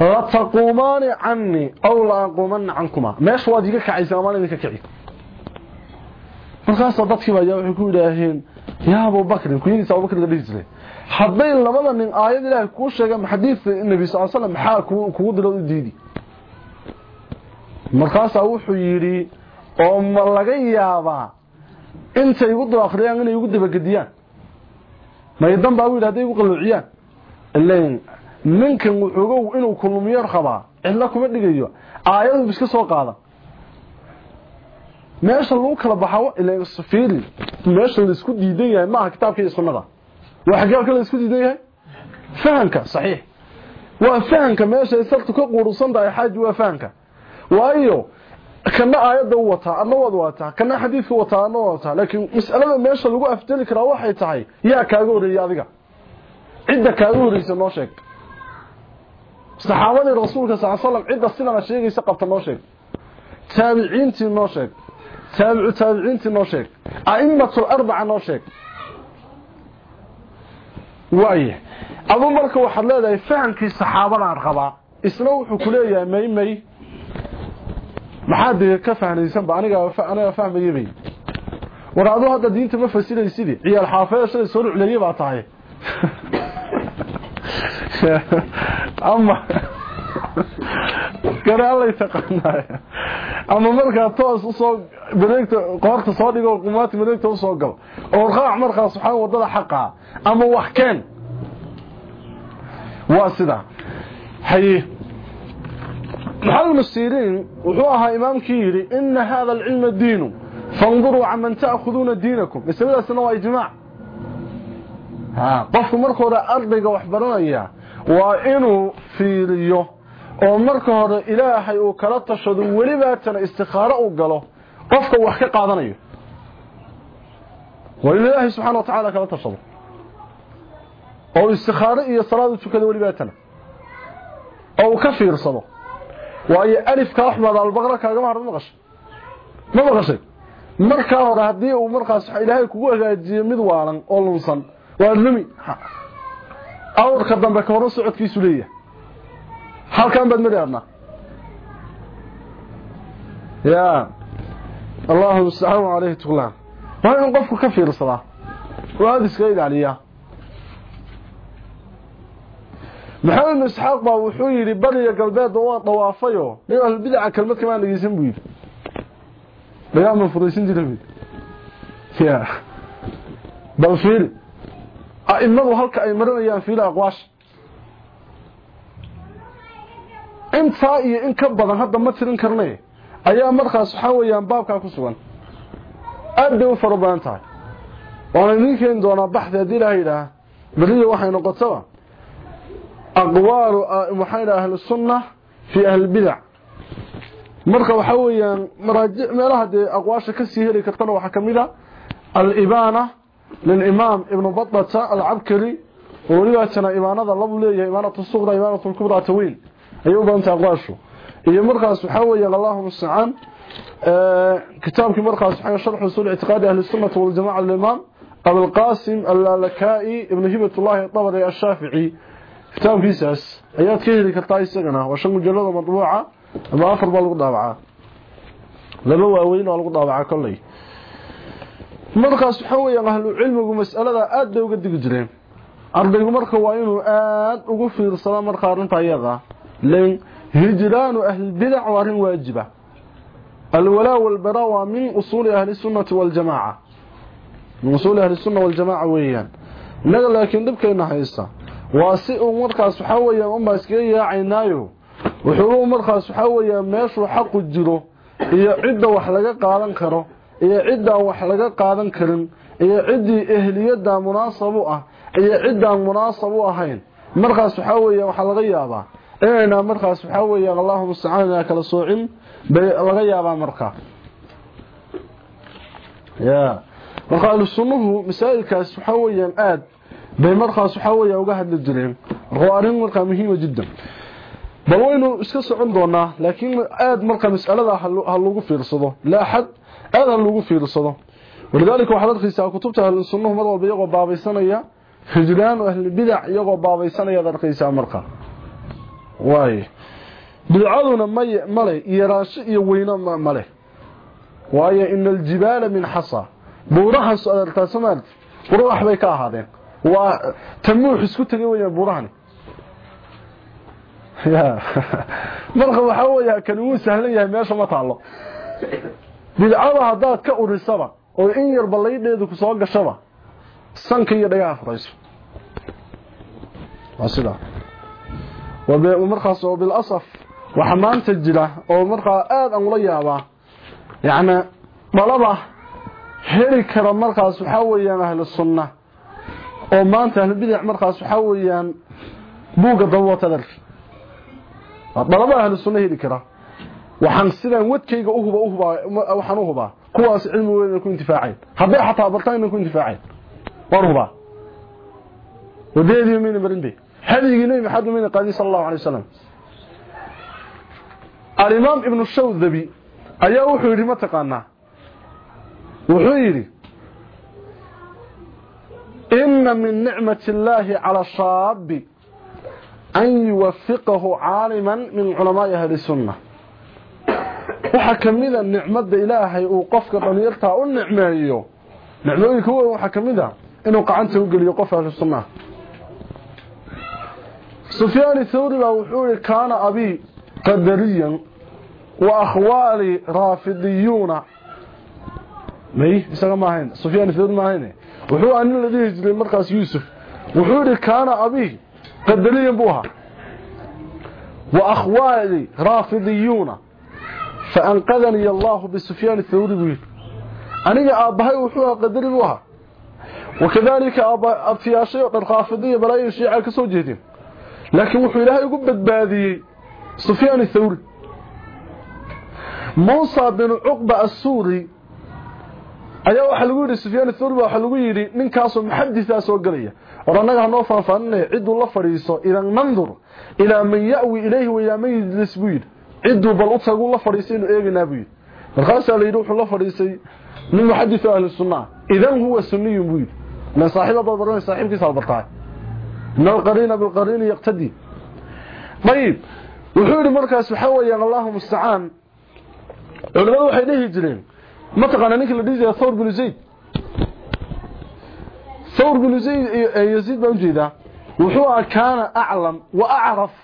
A: lataquumaani canii aw la aquumanna cankuma meesha waad iga kacaysa amaan idinka kici markaasoo dadkiiba ayaa waxay ku yidhaaheen yaa abubakrin kuyadiisa abubakr la dhihi jiray hadday labada nin aayad ilaahay kuu sheegaan xadiidka nabi sal slam maxaa kugu dilo u diidi markaasaa wuxuu yidhi oo ma laga yaabaa intay igu daba akhriyaan inay igu dabagediyaan maydan baa yidhi hadday igu qalluuciyaan ilayn ninkan wuxuugow inuu kulumiyar qabaa cidla kuma dhigayo aayadu iska soo qaada. Meesha lagu kala baxo ilayn safiiri meesha la isku diidan yahay maaha kitaabka iyo sunnada. Waa xagee kale isku diidan yahay? Fahamka saxiix. Waa fahamka meesha sartu ka qurusan tahay xaaji waa fahamka. Waayo kana aayada u wataa adna waad wataa kana xadiidka wataa adna waad wataa laakiin mas'alada meesha lagu aftali karaa waxay tahay yaa kaaga horeeyay adiga. Cidda kaaga horeysa noo sheeg saxaabadii rasuulka sal slam cidda sidana sheegaysa qabta noo sheeg. Taabiciintii noo sheeg. Taabicu taabiciintii noo sheeg. A'imatu arbaca noo sheeg. Waaye adu marka waxaad leedahay fahamkii saxaabadaan qabaa isna wuxuu ku leeyahay may may. Maxaad ka fahnaysanba aniga aniga fahmayay war adu hadda diinta ma fasilaysid ciyaal xaafeeshada soo rucleeyay baa tahay <laughs> ama garaalay taqaanay ama markaa toos usoo bareegta qoorta soo dhigo qumaati bareegta usoo gal oo raac markaa subxaan wadada xaqa ama wax keen waa sida haye محمد بن سيرين وحوها إمامك يري إن هذا العلم الدين فانظروا عمن تأخذون دينكم يسمى سنة إجماع قفك مركو دا أرضك وحبرنا وإنه في ليه oo marka hore ilaahay uu kala tashado welibaatana istikhaaro u galo qofka wax ka qaadanayo waa ilaahay subxaana watacaala kala tashado oo istikhaaro iyo salaadu tukada welibaatana oo uu ka fiirsado waayo alifka axmed albaqra kaagama hadhan maqashay ma maqashay markaa hore haddii uu markaas ilaahay kugu hagaajiyo mid waalan oo lunsan waa lumi awrka dambe ka hore socodkiisu leeyahay. Halkan baad mari adnaa ya allahu mustacaan caleyhi tuglaan waa in qofku ka fiirsadaa. Oo aada iskaga ilaaliyaa. Maxamed ibn isxaaq baa wuxuu yidhi bariga galbeedba waa dawaafayo nin ahlbidaca kelmad kamaan dhegeysan buu yidhi. Dhagaaman furaysan jira a'imadu halka ay marinayaan fiili aqwaasha intaa iyo in ka badan hadda ma tirin karnay ayaa markaas waxaa weeyaan baabkaa ku sugan. Aad bay u fara badan tahay. Waana idiin keeni doonaa baxdi haddii ilaha yidhaah beriya waxay noqotaba marka waxaa weeyaan meelaha dee aqwaasha ka sii heli kartana waxaa ka mid a alibaana للإمام ابن بطبة العبكري وليواتنا إمانة الله وليه إمانة الصغرى إمانة الكبرى تويل أيوب أنت أقواشه إيه مرقص حوية الله مستعان. آه، كتاب مرقص سبحانه شرح رسول اعتقاد أهل السنة والجماعة للإمام أبو القاسم اللالكائي ابن هبة الله الطبري الشافعي. كتاب فيساس أيات كهري كالطائي السقنة وشم مجلد مطبوعة أبو أفر بالغضابعة لبوا أولين والغضابعة كلي. Markaas waxaa weyaan ahlu cilmigu mas'alada aad bay uga digi jireen. Ardaygu marka waa inuu aad ugu fiirsado marka arrinta iyada lan hijraanu ahlilbidac waa arrin waajiba. Alwalaa walbara waa min usuuli ahli sunnati waljamaaca. Min usuuli ahli sunna waljamaaca weeyaan. Innaga laakiin dhibkayna haysta. Waa si uu markaas waxaa weyaan unbaa iskaga yaacaynaayo wuxuu markaas waxaa weyaan meeshuu xaqu jiro iyo cidda wax laga qaadan karo iyo ciddaan wax laga qaadan karin iyo ciddii ehliyadda munaasab u ah iyo ciddaan munaasab u ahayn. Markaas waxaa weeyaan waxaa laga yaabaa. Inaynaa markaas waxaa weeyaan allahuma mustacaan inaa kala soocin bay laga yaabaa markaa ya. Marka ahlu sunnuhu masaa'ilkaas waxaa weeyaan aad bay markaas waxaa weeyaan uga hadli jireen. Marka waa arrin markaa muhiima bal waynu iska socon doonaa laakiin aad marka mas'alada ha lagu fiirsado. La axad aad lagu fiirsado walidaalika waxaad arkaysaa kutubta ahlu sunnuhu mar walba iyagoo baabaysanaya hijraan ahli bidac iyagoo baabaysanaya ad arkaysaa marka waay bidcaduna may male yaraansho iyo weyno male waayo ina aljibaala min xasa buurahan soo adartaa somaali quruux bay ka ahaadeen waa tamuux isku tegay weyaan buurahani marka waxaa weeya kani wuu sahlan yahay meesha ma taalo bidcada haddaad ka urisaba oo in yarba laydheedu ku soo gashaba sanka iyo dhagaha furayso waa sidaa markaas oo bilasaf waxa maanta jira oo markaa aad aan ula yaabaa yacni dhalaba heli kara markaas waxaa weeyaan ahlu sunna oo maanta ahlubidac markaas waxaa weeyaan buugga dabawata darki dhalaba ahlu sunna heli kara waxaan sidaan wadkayga uhuba uhubaa waxaan u hubaa kuwaas cilmigooda ku intifaacayn. Hadday xataa bartaan ku intifaacayn. Hubaa wadeedii mayna marin bay. Hadigii nabi maxamed mayna qaadi sallallahu alayhi wasallam. Al-imam ibn shawdhabi ayaa wuxuu yiri ma taqaanaa? Wuxuu yiri inna min ni'mati llahi ala shabi an yuwaffiqahu aliman min ulama'i ahli sunnah waxa kamida nicmada ilaahay uu qofka dhalinyarta u nicmeeyo nicmooyinka weyn waxa kamida inuu qacanta u geliyo qof ahli sunnah سفيان الثوري وحوري كان أبي قدريا وأخوالي رافضيون مي بسرعة ما هين سفيان الثوري ما هين وحو أن الذي يجري مركز يوسف faanqadani الله بسفيان الثوري buu yidhi aniga aabbahay wuxuu ahaa qadari buu ahaa wakadaalika abtiyaashay oo dhan khaafida iyo balaayo shiica ka soo jeedeen laakiin wuxuu ilaahay ugu badbaadiyey sufyaan athawri muusa ayaa waxaa lagu yidhi sufyaan athawri baa waxaa lagu yidhi ninkaasoo muxadisaa soo gelaya war annaga hanoo faanfaaninaya cidduu la fadhiiso idan nandur ilaa man ya'wi ilayhi wa ilaa man yajlis buu cidduu bal u taguu la fadhiisay inuu eegaynaa buu yidhi markaasaa la yidhi wuxuu la fadhiisay nin muxadisu ahli sunnaa idan huwa sunniyun buu yidhi ilan saaxiib haddaad baranay saaxiibkiisa albartaay إن القرين بالقرين يقتدي طيب وحوري مركز وحوى اللهم استعان علماء waxay dhihi jireen ma taqaana ninka la dhigay Thawr bin Zayd Thawr bin Zayd Yazid baan jeeda wuxuu kaana a'lam wa a'raf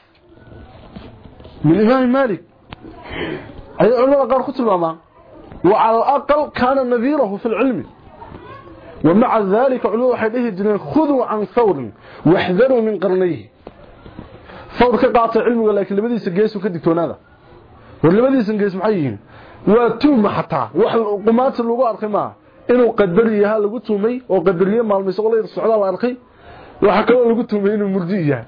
A: min Imam Malik culimada qaar ku tilmaamaan wa ala aqal kana nadhirahu fi al-ilm ومع ذلك علماء min qarnihi thawr ka qaata cilmiga laakiin labadiisa gees ka digtoonaada war labadiisa gees maxay yihiin waa tuuma xataa wax qumaata lagu arkay ma inuu qadariyaha lagu tuumay oo qadariye maalmayso qolayda socda la arkay waxa kale lagu tuumay inuu murdi yahay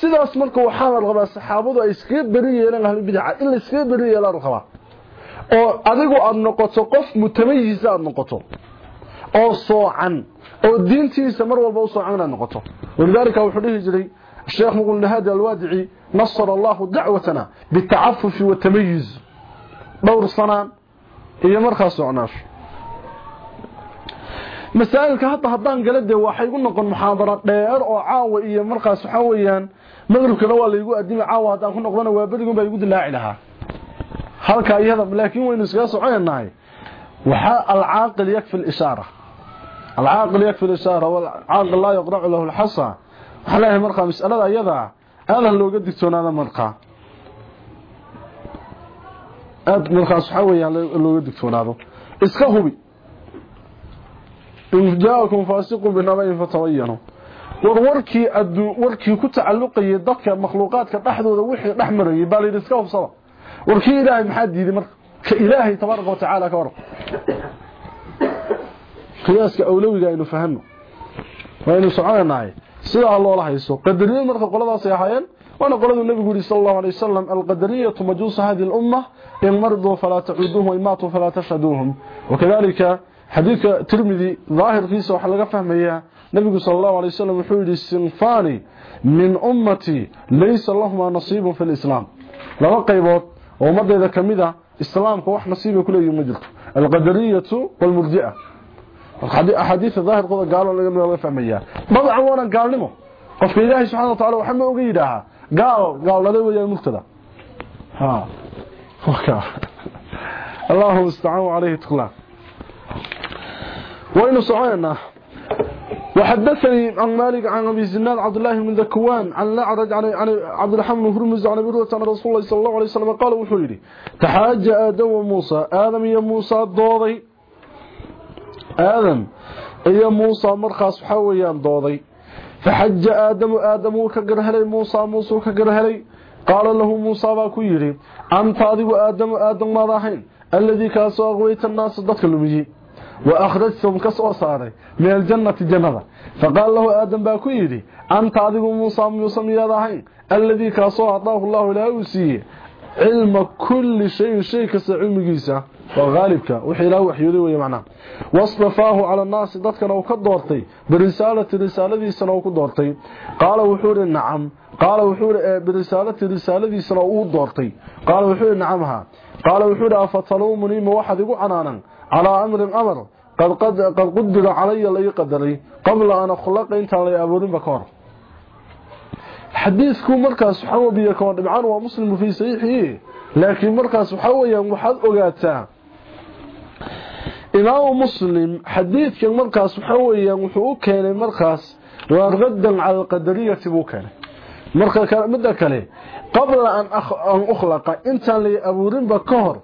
A: sidaas marka waxaa la rabaa saxaabadu ay iska bari yeelan ahlu bidca in la iska bari yeelan rabaa oo adigu aad noqoto qof mutamayiisa aad noqoto oo soocan oo diintiisa mar walba u soocan aad noqoto walidaalika wuxuu dhihi jiray الشيخ مقول هذا الوادعي نصر الله دعوتنا بالتعفف والتميز دور صنان هي سعناش masaa'ilka hadda haddaan gala dee waxay igu noqon muxaadaro dheer oo caawa iyo markaas waxaa weeyaan maqribkana waa laygu adimi caawa haddaan ku noqdana waa berigun baa igu dilaaci lahaa. Halka iyada laakiin waynu iskaga soconaynay waxaa alcaaqil yakfi lishaara alcaaqil yakfi lishaara walcaaqil laa yaqracu lahu lxasa waxaa leeyahay markaa mas'alada iyada aada looga digtoonaada markaa. Aada markaas waxaa weeyaan looga digtoonaado. Iska hubi. In jaakum war warkii ku tacalluqayay dadka makhluuqaadka dhexdooda wixii dhex marayay baa layidhi iska hubsada warkii ilaahay maxaa diiday marka ka ilaahay tabaaraka watacaala ka warqo qiyaaska awlawiga aynu fahano waynu soconaynaaye sidaa loola hayso qadariye marka qoladaasay ahaayeen وأنا قلت النبي صلى الله عليه وسلم القدرية مجوس هذه الأمة إن مرضوا فلا تعودوهم وإن ماتوا فلا تشهدوهم وكذلك حديث ترمذي ظاهر فيه نبي صلى الله عليه وسلم يقول السنفان من أمتي ليس لهما نصيب في الإسلام لما قيبوت ومدى إذا كمذا إسلام كوح نصيب كل يوم مجرد القدرية والمرجئة أحاديث الظاهر قالوا لنا فهمية ماذا عوانا قال لهم قف إلهي سبحانه وتعالى وحمى أقيدها قال قال لدي وجه المبتدا ها وكا اللهم استعانوا عليه تقلا وإن صعينا وحدثني عن مالك عن أبي زناد عبد الله بن ذكوان عن الأعرج عن عبد الرحمن بن هرمز عن أبي عن رسول الله صلى الله عليه وسلم قال وحيري تحاج آدم وموسى. آدم يا موسى الضوضي آدم يا موسى مرخص حويان ضوضي فحج آدم آدم كقرهلي موسى موسى كقرهلي قال له موسى باكو يري أنت آدم آدم ماذا الذي كاسو أغويت الناس ضدك اللمجي وأخرجتهم كسو صاري من الجنة جنة فقال له آدم باكو يري أنت أذيب موسى موسى ماذا الذي كاسو أعطاه الله لا يسيه علم كل شيء شيء كسعلم جيسا وغالبك وحي لا وحيودي ويا معناه واصطفاه على الناس dadkan uu ka doortay barisalati risaladiisana uu ku doortay qaala wuxuu nacam qaala wuxuu barisalati risaladiisana uu doortay qaala wuxuu nacamha qaala wuxuu afatalumuni ma waxad igu canaanan ala amrin amr qad qad qad qadara alayya la yaqdari qabla an khalaqa inta la abuurin bakor xadiisku markaas waxa uu biyo ka dhibcan waa muslim fi sahihi laakiin markaas waxa weeyaan waxaad ogaataa imaamu muslim xadiidkan markaas waxa weeyaan wuxuu u keenay markaas waa raddan cala alqadariyati buu keenay marka midda kale qabla an an ukhlaqa intaan la abuurinba ka hor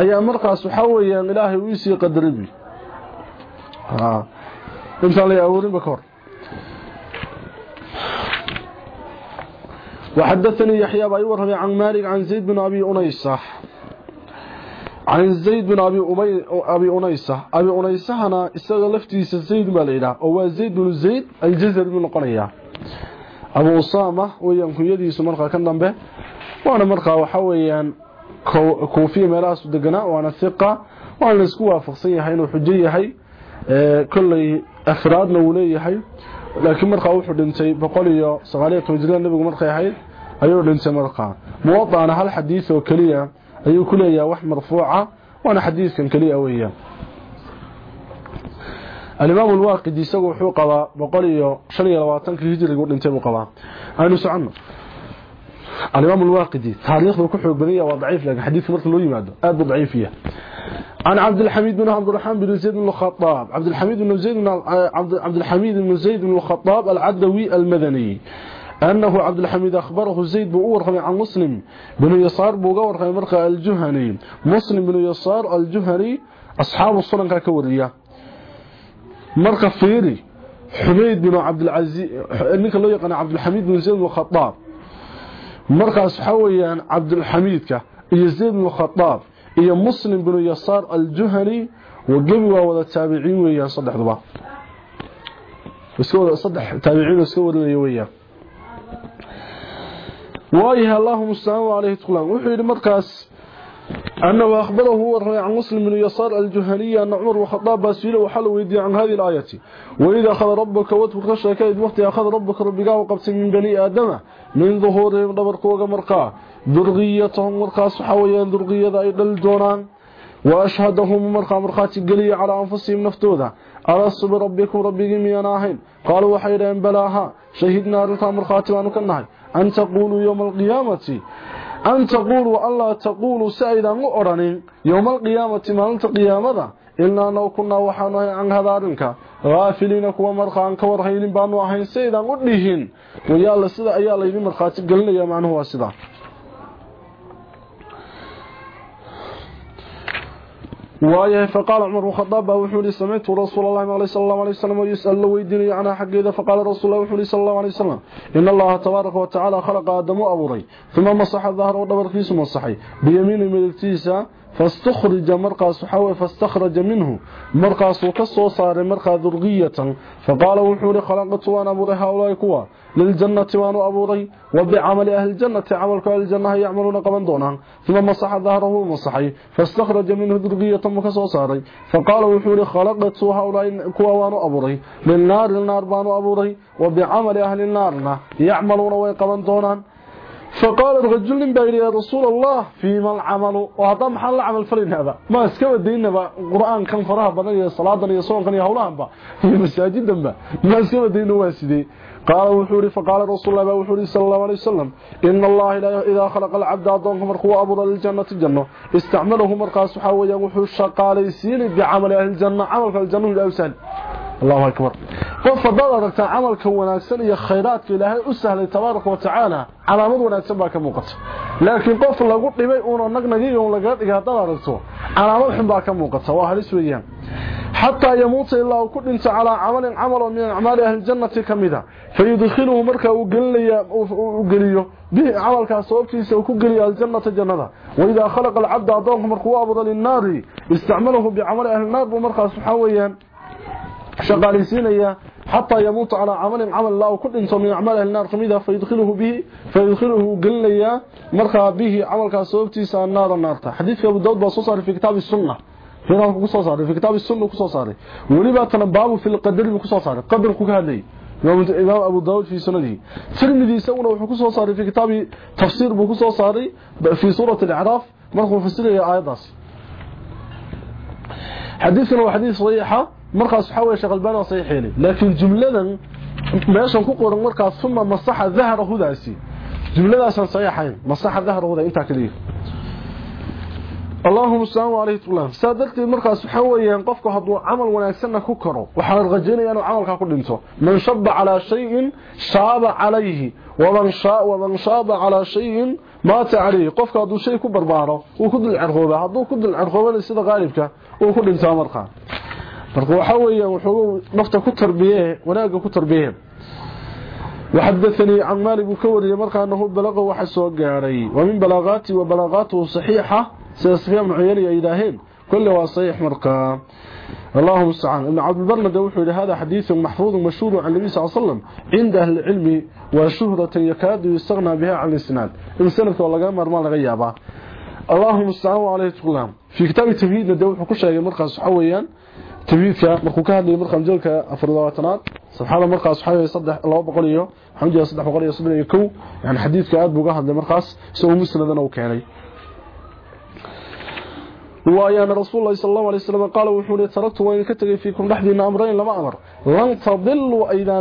A: ayaa markaas waxa weeyaan ilaahay uu sii qadaribi ha intaan la abuurinba ka hor وحدثني يحيى بن ورهب عن مالك عن زيد بن أبي أنيسة can zayd bin abi unaysa abi unaysahana isaga laftiisa zayd baa layidhaha oo waa zayd binu zayd aljazari buu noqonayaa. Abu usaama weyaan kunyadiisu markaa ka dambe waana markaa waxa weeyaan kuufiya meelahaasu deganaa waana hiqa waana la isku waafaqsan yahay inuu xujo yahay kolley afraadna uu leeyahay. Laakiin markaa wuxuu dhintay boqol iyo sagaaliyo toban jirada nabigu markay ahayd ayuu dhintay markaa. Muwadana hal xadiid oo keliya ayuu ku leeyahay wax marfuuca waana xadiiskan keliya weeyaan iyo labaatanka hijrigu dhintay buu qabaa aynu soconno alimaam alwaaqidi taariikhdu ku xoog badan yahay waa daciif laakiin xadiiska marka loo yimaado aad buu daciif yahay عن عبد الحميد بن عبد الرحمن بن زيد بن الخطاب عبد الحميد بن زيد بن عبد الحميد بن زيد بن الخطاب العدوي المدني أنه عبد الحميد أخبره زيد بن أورخم عن مسلم بن يسار بوغور مرقى الجهني. مسلم بن يسار الجهني أصحاب الصنن كاكورية مرقى فيري حميد بن عبد العزيز إنك لو يقنا عبد الحميد بن زيد بن الخطاب. مرقى صحويا عبد الحميد كا يزيد بن الخطاب iyo muslim binu yasaar aljuhani wagebi waa wada taabiciin weeyaan saddexduba saddex taabiciin iska warinaya allahuma ustaaan calayhi tqlaan wuxuu yidhi markaas أنه أخبره ورمي عن مسلم بن يسار الجهني أن عمر وخطاب باسفيله وحل ويدي عن هذه الآية. وإذا أخذ ربك وتفر خشك وقت أخذ ربك ربك وقبت من بني آدم. من ظهورهم دبرقوا مرقا درغيتهم مرقا صحويا درغية أيضا الجونان وأشهدهم مرقا مرقات قلية على أنفسهم نفتوذا alastu birabbikum rabbigii miyaan ahayn qaaluu waxay dhaheen balaaha shahidnaa arrintaa an taquuluu yowma alqiyaamati an taquuluu anlaa taquuluu si aydaan u odhanin yowma alqiyaamati maalinta qiyaamada ilaa naw kunaa waxaanu ahay can hada arrinka haafiliina kuwa markaan ka warhaynin baanu ahayn si aydaan u dhihin wayaalla sida ayaa laydin markhaati gelinaya macnuhu waa sidaa وايه فقال عمر الخطاب وحول سمعت رسول الله صلى الله عليه وسلم والسلام يسأل ويدين عن حقيقه فقال رسول الله وحول صلى الله عليه وسلم إن الله تبارك وتعالى خلق آدم وابوري ثم مسح الظهر ودبر في سمسحي بيمين ملتيسة فاستخرج مرقى صحوة فاستخرج منه. مرقى صوكا صوصار مرقى ذرغية. فقال وحوري خلق طوان أبو هؤلاء أولئكوا للجنة وانو أبو ري وبعمل أهل الجنة عمل أهل الجنة يعملون قمن دونها ثم مصح ظهره ومصحي فاستخرج منه ذرغية مرقى صوصار فقال وحوري خلق طوان أولئكوا وانو أبو ري للنار للنار بانو أبو ري وبعمل أهل النار يعملون وانو قمن دونها فقال الرجل من يا رسول الله فيما العمل؟ وهذا محل العمل فلين هذا. ما اسكب ديننا قرآن كان فراها بدن يا صلاة يا صوم كان يهولان با. <laughs> في مساجد با. ما اسكب ديننا واسدي قال وحوري فقال رسول الله وحوري صلى الله عليه وسلم إن الله إذا خلق العبد أضنك مرخوا أبو الجنة الجنة. استعمله مرقاس حاويا وحو الشقاليسين بعمل أهل الجنة عمل في الجنة الأوسان الله أكبر. قف ضررت عملك وناكسن يا خيرات إلهي أسهل تبارك وتعالى. على مد وناكسن باك موقت. لكن قف لغو دبي اون نغنغي اون لغا دغا ضررتو على مد خن باك موقت. waa halis weeyaan حتى يموت إلا كل انت على عمل عمل من أعمال أهل الجنة كمذا فيدخله مركا وقليا وقليو به عمل كاسوبتيس وكقليا الجنة جنة. وإذا خلق العبد أضوه مركوا أبضل النار استعمله شغاليسينيا حتى يموت على عمل عمل الله كل إنسان من أعمال النار كميده فيدخله به فيدخله قليا مرخا به عمل كاسوبتيس النار النار. حديث أبو داود بصوصار في كتاب السنة. هنا كسو صار في كتاب السنة كسو صار ولبا تنباب في القدر كسو صار قدر داود في سنده ترمذي سونا وحو كسو صار في كتاب تفسير بو كسو صار في سورة الأعراف. مرخو فسر اياداس حديثنا وحديث صحيحة. Markaas waxa weeye shaqalbaan oo saxiixeen laakiin jumladan meeshan ku qoran markaas suma masaxa dhahra hudaasi jumladaas aan saxiixayn masaxa dhahra huda inta kaliya salli alayhi wa sallam saadaltii markaas waxa weeyaan qofku haduu amal wanaagsan ku karo waxa rajaynayaa inuu amalka ku dhinto man shabba ala shay'in shaba alayhi wa man shaa wa man shaba ala shay'in mata alayhi qofka haduu shay ku barbaaro uu ku dul cirqooba haduu ku dul cirqoobana sida qaalibka uu ku dhinto markaa marka waxa weeye wuxuu nafta ku tarbiye wanaaga ku وحدثني عن مالك كوري مرقى أنه بلغه وحسو قاري. ومن بلاغاتي وبلاغاته صحيحة. سيصفيها من عيالي إلهين. كل صحيح مرقى. اللهم استعان. ابن عبد البر دوحوا لهذا حديث محفوظ مشهور عن النبي صلى الله عليه وسلم. عند أهل العلم وشهرة يكاد يستغنى بها عن السناد السنة والله قام مرمان غيابا اللهم استعان عليه السلام. في كتاب التمهيد دوحوا كل شيء مرقى صحويا. تبيidka markuu ka hadlayay markaan jeelka 4-aad sabxada markaas waxa weeye 200 iyo xamdiga 371 yani xadiidka aad buu ga hadlay markaas soo musnadana uu keenay ويان رسول الله صلى الله عليه وسلم قال وحوري تركت وين كتغي فيكم دحدينا أمرين لما أمر. لن تضلوا اذا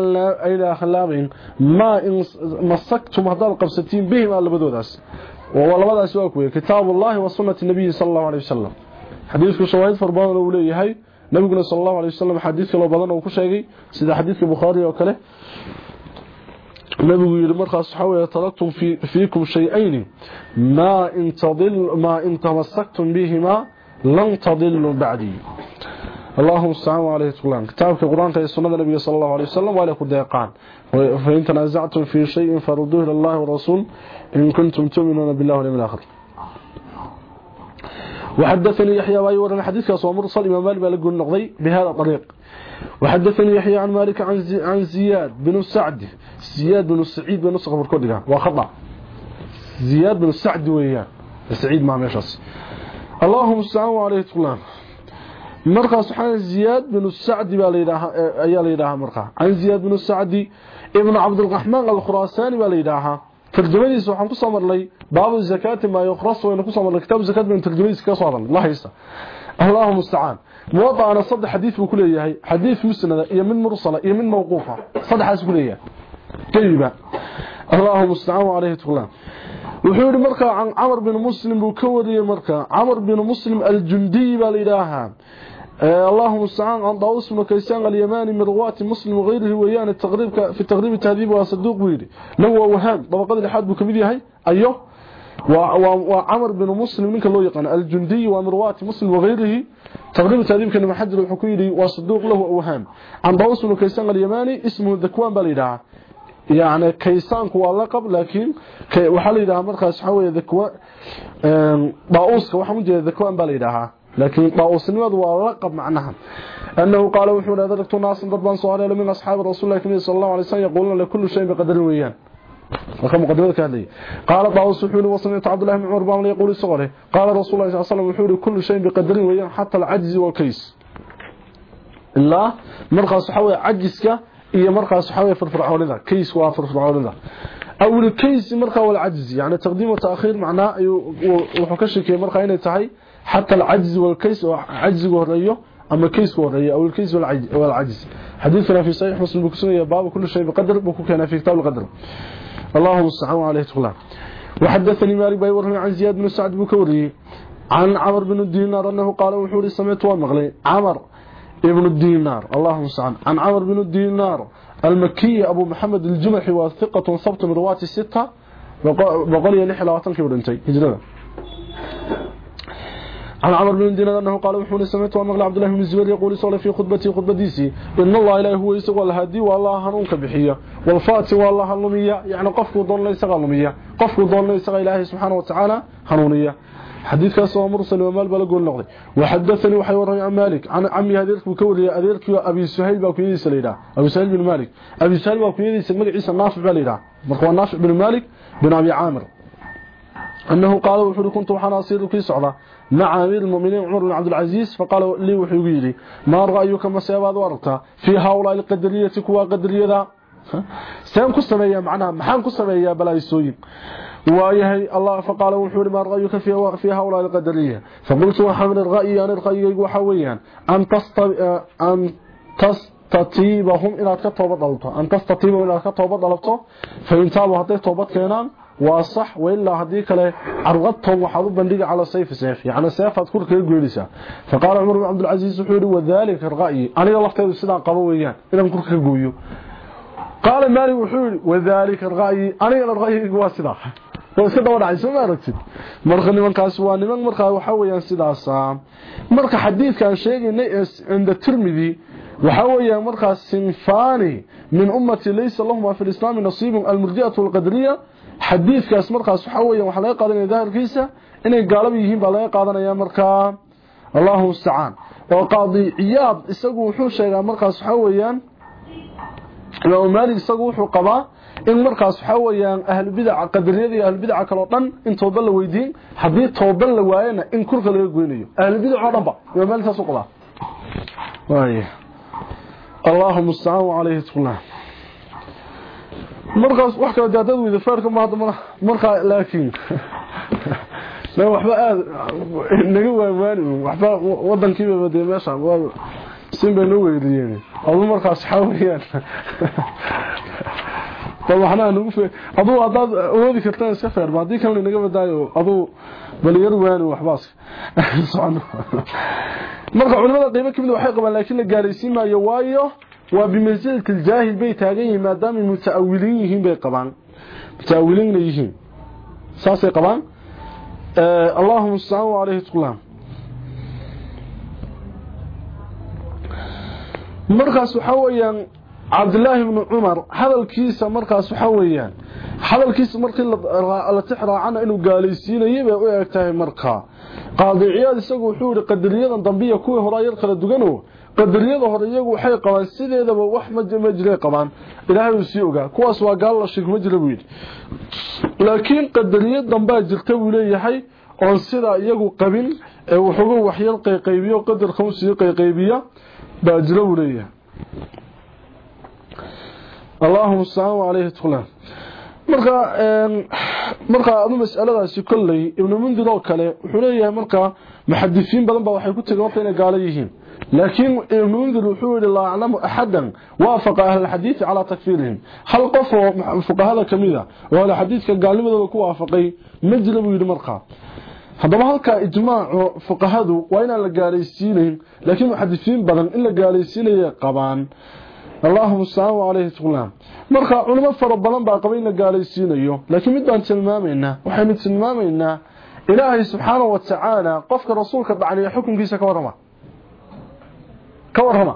A: لا خلابين ما إن مسكتم هذا قبستين بهما لبدوداس ولبداس kuwa كتاب الله وسنة النبي صلى الله عليه وسلم. حديثku shawaahid farbadan uu leeyahay nabiguna sallallahu alayhi wasallam xadiis kale badan oo ku sheegay sida xadiiska bukhari oo kale nabigu yiri markaas waxa weeye taraktum fi fiikum shay'ayn ma in tadil ma in tamassaktum bihima lan tadillu ba'di اللهم استعان عليه السلام كتابك القرآن كي سنة النبي صلى الله عليه وسلم ولا يكون ديقان فإن تنازعتم في شيء فردوه لله والرسول إن كنتم تؤمنون بالله واليوم الآخر وحدثني يحيى وايور الحديث كاس مرسل إمام مالك بن النقضي بهذا الطريق. وحدثني يحيى عن مالك عن عن زياد بن سعد. زياد بن سعيد بن صخر كودغا وخطأ. زياد بن سعد وياه. سعيد ما مشاس اللهم استعان عليه السلام مرقى سبحان زياد بن سعد ايا ليدها مرقى عن زياد بن سعد ابن عبد الرحمن الخراساني باليدها ترجمadiisa waxaan ku soo marlay baabu zakati ma yukhras wayna ku soo marlay kitab zakat min tarjumadiisa ka soo marlay la haysta اللهم استعان موضعنا صد حديث بكل ياهي حديث مسند iyo mid mursala iyo mid mawquufa saddexaas ku leeyahay tayyiba اللهم استعان عليه تقلان wuxuu yiri marka Amr bin Muslim buu ka wariyay marka Amr bin Muslim al-Jundi baa leeyahay اللهم استعان عن طاووس بن كيسان اليماني من رواة مسلم وغيره ويان التقريب في تقريب التهذيب وصدوق ويري. لو وهاب طبقه لحد بو كميد yahay ayo وعمر بن مسلم منك لو يقان الجندي ومروات مسلم وغيره تقريب التهذيب كان محجر الحكويري وصدوق له أوهام عن طاووس بن كيسان اليماني اسمه ذكوان بالإدعاء يعني كيسان هو لقب لكن وحال إدعاء مرخص حوية ذكوان طاووسك وحمد ذكوان بالإدعاء لكن طاووسنimadu waa laqab لكن طاوس نمد ولقب معناها. أنه قال وحنا ذكرت ناس قد بان صار من أصحاب رسول الله كريم صلى الله عليه وسلم يقولون لكل شيء بقدر ويان وكم قدرت هذه؟ قال طاوس وحنا وصلت عبد الله بن عمر بن يقول صغره قال رسول الله صلى الله عليه وسلم كل شيء بقدر ويان حتى العجز والكيس. لا مرقى صحوي عجزك هي مرقى صحوي فرفرعون كيس وفرفرعون أول كيس مرقى والعجز يعني تقديم وتأخير معناه أيوه، وحكشك مرخا هنا تحي. حتى العجز والكيس عجز وريه أما كيس وريه أو الكيس والعجز حديثنا في صحيح مسلم بكسويه باب كل شيء بقدر بكنا في كتاب القدر. اللهم استعان عليه تقلا وحدثني بن ورمي عن زياد بن سعد بكوري عن عمر بن الدينار أنه قال وحوري سمعت ومغلي عمر ابن الدينار اللهم استعان. عن عمر بن الدينار المكي أبو محمد الجمحي وثقة صبت من رواة الستة بقول يلي 20 كبرنتي هجرته عن عمر بن دينار أنه قال وحوني سمعت ومغلى عبد الله بن الزبير يقول صلى في خطبتي خطبتيسي إن الله إله هو يسوى الهدي والله هنونك بحية. والفاتي والله هنومية. يعني قفك دون ليس غنومية. قفك دون ليس إلهي سبحانه وتعالى هنونية حديث كاس مرسل ومال بلغ النقضي وحدثني وحي ورمي عن مالك. عن عمي هذيرك بكوري هذيرك أبي سهيل باكويديس ليدا أبي سهيل بن مالك. أبي سهيل باكويديس عيسى النافع باليدا مركوان نافع بن مالك بن أبي عامر. أنه قال وحول كنت وحنا أصير في صعدة. مع أمير المؤمنين عمر بن عبد العزيز فقال لي وحيوي لي ما رأيك ما سيباد ورقتا في هؤلاء القدرية كوا قدرية ذا؟ <laughs> سيان كسمية معناها محان كسمية بلا يسوين ويهي الله فقال وحول ما رأيك في, في هؤلاء القدرية؟ فقلت وحمل الرأي أن الرأي وحويا أن, تستب... أن تستطيبهم إلى كتوبة ضلطة أن تستطيبهم إلى كتوبة ضلطة فإن تابوا هذه توبة كينان. waa kale arqadto waxaad u bandhigi cala sayf sayf yani sayfaad kurkaga goynaysaa faqaala cumar bin cabdilcasiis wuxuu yihi wadalika ra'yi aniga lafteedu sidaan qabo weeyaan inaan kurka ka gooyo qaala maalik wuxuu yihi wadalika ra'yi anigana ra'yigaygu waa sidaa waa iska daba dhacay soo ma aragtid marka nimankaas waa niman markaa waxa weeyaan sidaasa marka xadiidkaan sheegaynay ee cinda tirmidi waxa weeyaan markaas sinfani min ummati laysa lahuma fi lislaami nasiibun almurji'atu alqadriya xadiidkaas markaas waxa weeyaan waxa laga qaadanaya daahirkiisa inay gaalab yihiin baa laga qaadanaya markaa Allahu musta'an oo qaadi iyad isagu wuxuu sheegaa markaas waxa weeyaan Imam Malik isagu wuxuu qabaa in markaas waxa weeyaan ahlu bid'a qadariyada iyo ahlu bid'a kale oo dhan in tooba la weydiin haddii tooba la waayana in kurka laga goynayo. Ahlu bid'a oo dhanba Imam Malik saas u qabaa. Waaye. Allahu musta'an alayhi tullah faarka ma hadda marka laakiin la waxba aad naga waamaani waxba wadankiiba baday meesha waa sin bay noo weydiyeen adu markaas xawiyaan waxna nagu fe adu hadaad awoodi kartaan iska feer baadii kan naga badaayo adu bal yar waani waxbaas marka culimada qiimo kamid waxay qabaan laakiin la gaaraysiin maayo waayo waa bimansilati aljaahil bay taagan yihiin maadaama mutaawiliin yihiin bay qabaan. Mutaawiliin yihiin. Saasay qabaan. Allahumma sallu alayhi tuqlam markaas waxa weeyaan cabdullaahi ibn cumar hadalkiisa markaas waxa weeyaan hadalkiisa markii la tixraacana inuu gaalaysiinayay bay u eg tahay markaa. Qaadiciyaad isagu wuxuu yidhi qadariyadan dambiya kuwii hore yar kala dugano qadariyada hore iyagu waxay qabaan sideedaba wax ma jiray qabaan. Ilaahay uu sii ogaa. Kuwaas waa gaal la shirk ma jira buu laakiin qadariyad dambaa jirta buu leeyahay oon sidaa iyagu qabin ee wuxugu waxyar qayqaybiyo qadarka u sii qayqaybiya baa jira buu leeyahay. Allahuma astacaan calayhi tuqlaan marka marka adu mas'aladaasi kolley ibnu mundir oo kale wuxuu leeyahay marka muxadisiin badan baa waxay ku horta inay gaalo لكن ابن منذر وحول الله أعلم أحدا وافق أهل الحديث على تكفيرهم. هل قفوا وافق هذا كميدا وهذا حديث قال لماذا لك وافقه مجل أبو يدمرقى هذا هل إجماع وافق هذا وإن ألا قالي سينهم لكن محدثين بدا إلا قالي سيني قبان. اللهم السلام عليه السلام مرقى علماء فربنا باقبين قالي سيني لكن مدى أن وحين وحيمة تلمامينا إلهي سبحانه وتعالى قفك رسولك بعني حكم في سكورما. Ka warrama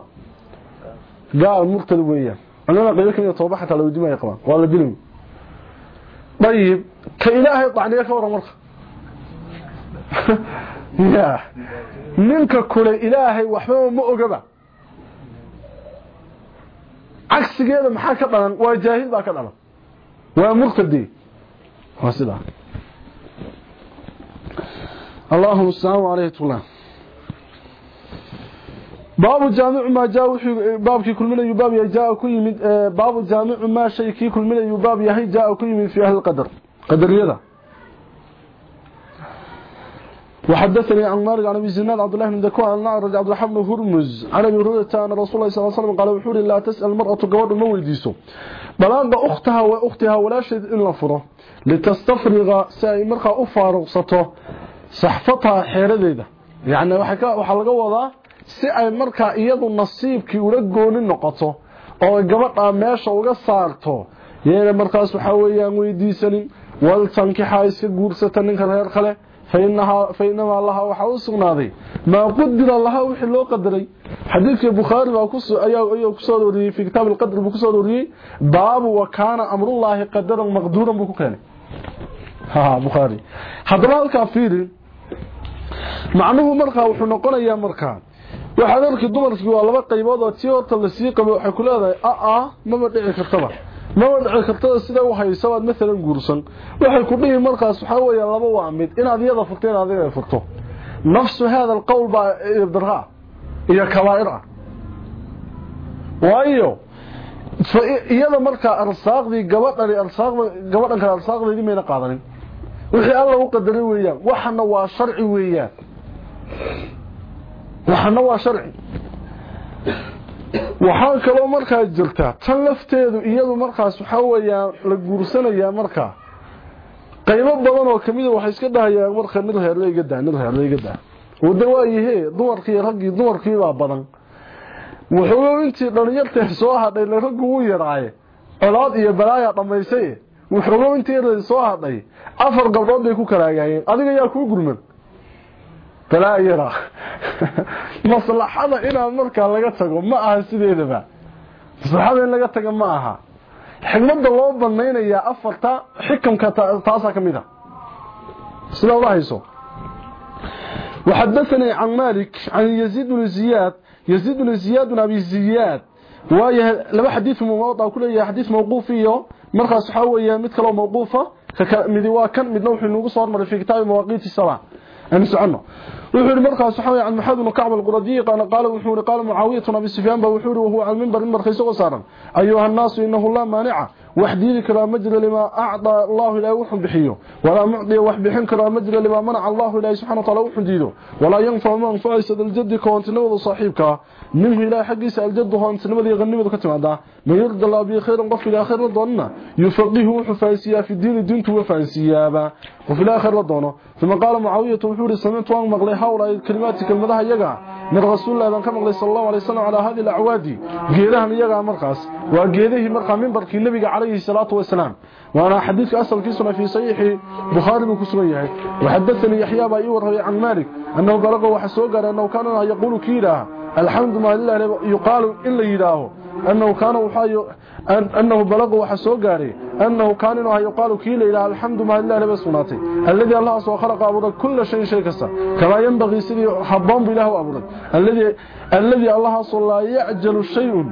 A: gaal murtad weeyaan culimada qaybo kamid tooba xataa la weydiimaya qabaan waa la dilay dayib ka ilaahay dhacniya ka warram marka ya ninka kule ilaahay waxbaba ma ogaba cagsigeeda maxaa ka dhalan waa jaahil baa ka dhalan waa murtadi waa sidaa allahuma stacaan caleyhi tqlaan baabu jaamicu maa jaa wuxuu baabkii kulminayu baab yahay jaa ku yimid baabu jaamicu maa shay kii kulminayu baab yahay jaa ku yimid fi ahli qadar qadariyada وحدثني عن مالك عن أبي زناد عبد الله بن ذكوان عن نعرج عبد الرحمن هرمز عن أبي هريرة أن رسول الله صلى الله عليه وسلم قال وحوري لا تسأل المرأة قبض ما ويديسو بلان أختها واختها ولا شيء إلا فره لتستفرغ ساي مرخا افارقسته صحفتها yani waxa ka waxa laga si ay marka iyadu nasiibkii ula gooni noqoto oo gabadha meesha uga saarto yeena markaas waxa weeyaan weydiisanin wal tankixa iska guursata ninka reer kale فإنها فإنما الله waxa uu sugnaaday ma qadara laha wixii loo qadaray ku soo ayaa ayaa ku soo wariyay fi kitab al-qadr buu ku soo wariyay baab wa kana amrullahi qadaran maqduran buu ku keenay ha bukhari hadaba halka fiiri macnuhu markaa wuxuu noqonayaa markaa waxa dadkii dumarkii waa laba qaybood oo tii horta la sii qabo waxay ku leedahay a a maba dhici kartaba maba dhici kartada sida u hayso waad maalan guursan waxay ku dhihi markaas waxaa weeye laba waa mid inaad iyada furto inaad adiga furto nafsu hada alqowl baa ibdara iyo kabaa'ir ah waayo iyada markaa arsaaqdii gabadhani gabadhan kale arsaaqdeedii mayna qaadanin wixii alla u qadaray weeyaan waxana waa sharci weeyaan waxana waa sharci. Waxaa kaloo markaa jirta tan lafteedu iyadu markaas waxaa weeyaan la guursanayaa markaa. Qaybo badan oo kamida waxay iska dhahayaan marka nid heerle iga daa nid heerle iga daa wada waayahe dumarkii raggii dumarkii baa badan. Wuxuu intii dhalinyartee soo hadhay la raggu u yaraaye. Colaad iyo balaaya dhammaysay. Wuxuu intii soo hadhay afar gabdhood bay ku kalaagaayeen adiga yaa kuu maslaxada inaad markaa laga tago ma aha sideedaba maslaxada in laga tago ma aha xigmada loo banaynayaa afarta xikamka taasaa ka mid a sida ula hayso وحدثني عن مالك عن يزيد بن زياد يزيد بن زياد بن أبي زياد waayahay laba xadiis mawduuc ku leeyahay xadiis mawquuf iyo markaas waxa weeye mid kale oo mawquufa mid waa kan midna wuxuu nagu soo وحور مرقى صحوي عن محمد بن كعب القردي قال قال وحور قال معاوية بن سفيان وحور وهو على المنبر المرخي سوسارا أيها الناس إنه الله مانع. وحديد كلا مجرى لما أعطى الله إلى وحن بحيه. ولا معطي وحبحن كلا مجرى لما منع الله إلى سبحانه وتعالى وحن ديده. ولا ينفع من فائسة الجد كونت نوض صاحبك. منه إلى حقيس الجد هونت نوض يغني بذلك هذا. ما يرد الله به خيرا قف إلى آخر رضونا يفقه في الدين دينته وفاسيا وفي الآخر رضونا ثم قال معاوية وحور سمعت وان مغلي هؤلاء الكلمات كلمتها يقع من رسول الله بان كمغلي صلى الله عليه وسلم على هذه الأعوادي. قيدها يقع مرقص وقيده مرقى من بركي النبي عليه الصلاة والسلام. وأنا حديث أصل كيسنا في صحيح بخاري بكسريه وحدثني يحيى بايور عن مالك أنه بلغه وحسوقر أنه كان يقول كيلا. الحمد لله يقال إلا يداه أنه كان وحاي أنه بلغه وحسوقر أنه كان يقال كيلا إلى الحمد لله بسناتي الذي الله سوى خلق أبوك كل شيء شيء كسا كما ينبغي سيدي حبان بله أبوك الذي الذي الله صلى يعجل الشيء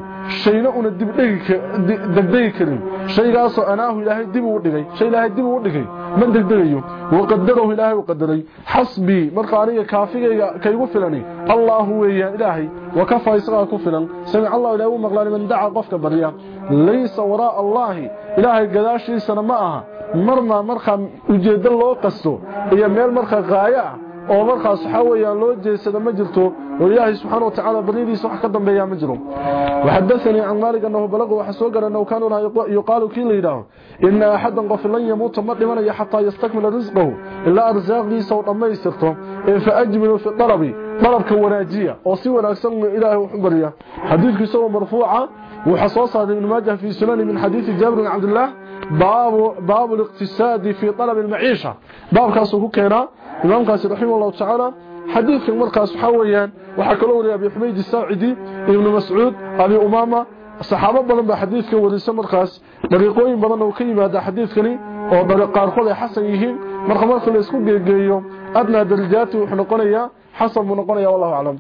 A: shayna una dibdegi karin shaygaasoo anaahu ilaahay dib uu dhigay shay ilaahay dib uu dhigay ma degdegayo waqadarahu ilaahay uu qadaray xasbii marka aniga kaafigayga kaygu filani allahu weeyaan ilaahay wakafaa isagaa ku filan samic allahu ilahay u maqlaani man daca qofka barya laysa waraa allaahi ilaahay gadaashiisana ma aha marna markaa ujeeddo loo qasto iyo meel markaa qaayo ah oo markaas waxa weeyaan loo jeesada ma jirto oo ilaahay subxaanahu wa tacaala baridiisa wax ka dambeeya ma jiro. وحدثني عن مالك أنه بلغه وحسوق أنه كان يقال كي ليده إن أحدا قف لن يموت مدمنا حتى يستكمل رزقه إلا أرزاق لي صوت أما يسترته فأجمل في الطلب طلب كوناجية وصيوة الأكسن إلهي وحبرية حديث كسوة مرفوعة وحصوصة من ماجه في سنن من حديث جابر بن عبد الله باب باب الاقتصاد في طلب المعيشة باب كاسو كينا إمام قاسي رحمه الله تعالى حديث المركز حويا وحكروا لي أبي حميد الساعدي ابن مسعود أبي أمامة الصحابة بلن بحديث كان وليس مركز بريقوين بلن وكيم هذا حديث كان وبرقار قولي حسن يهيم مرقمات الاسكوك يجي يوم أدنى درجاتي وحنقنية حسن منقنية والله أعلم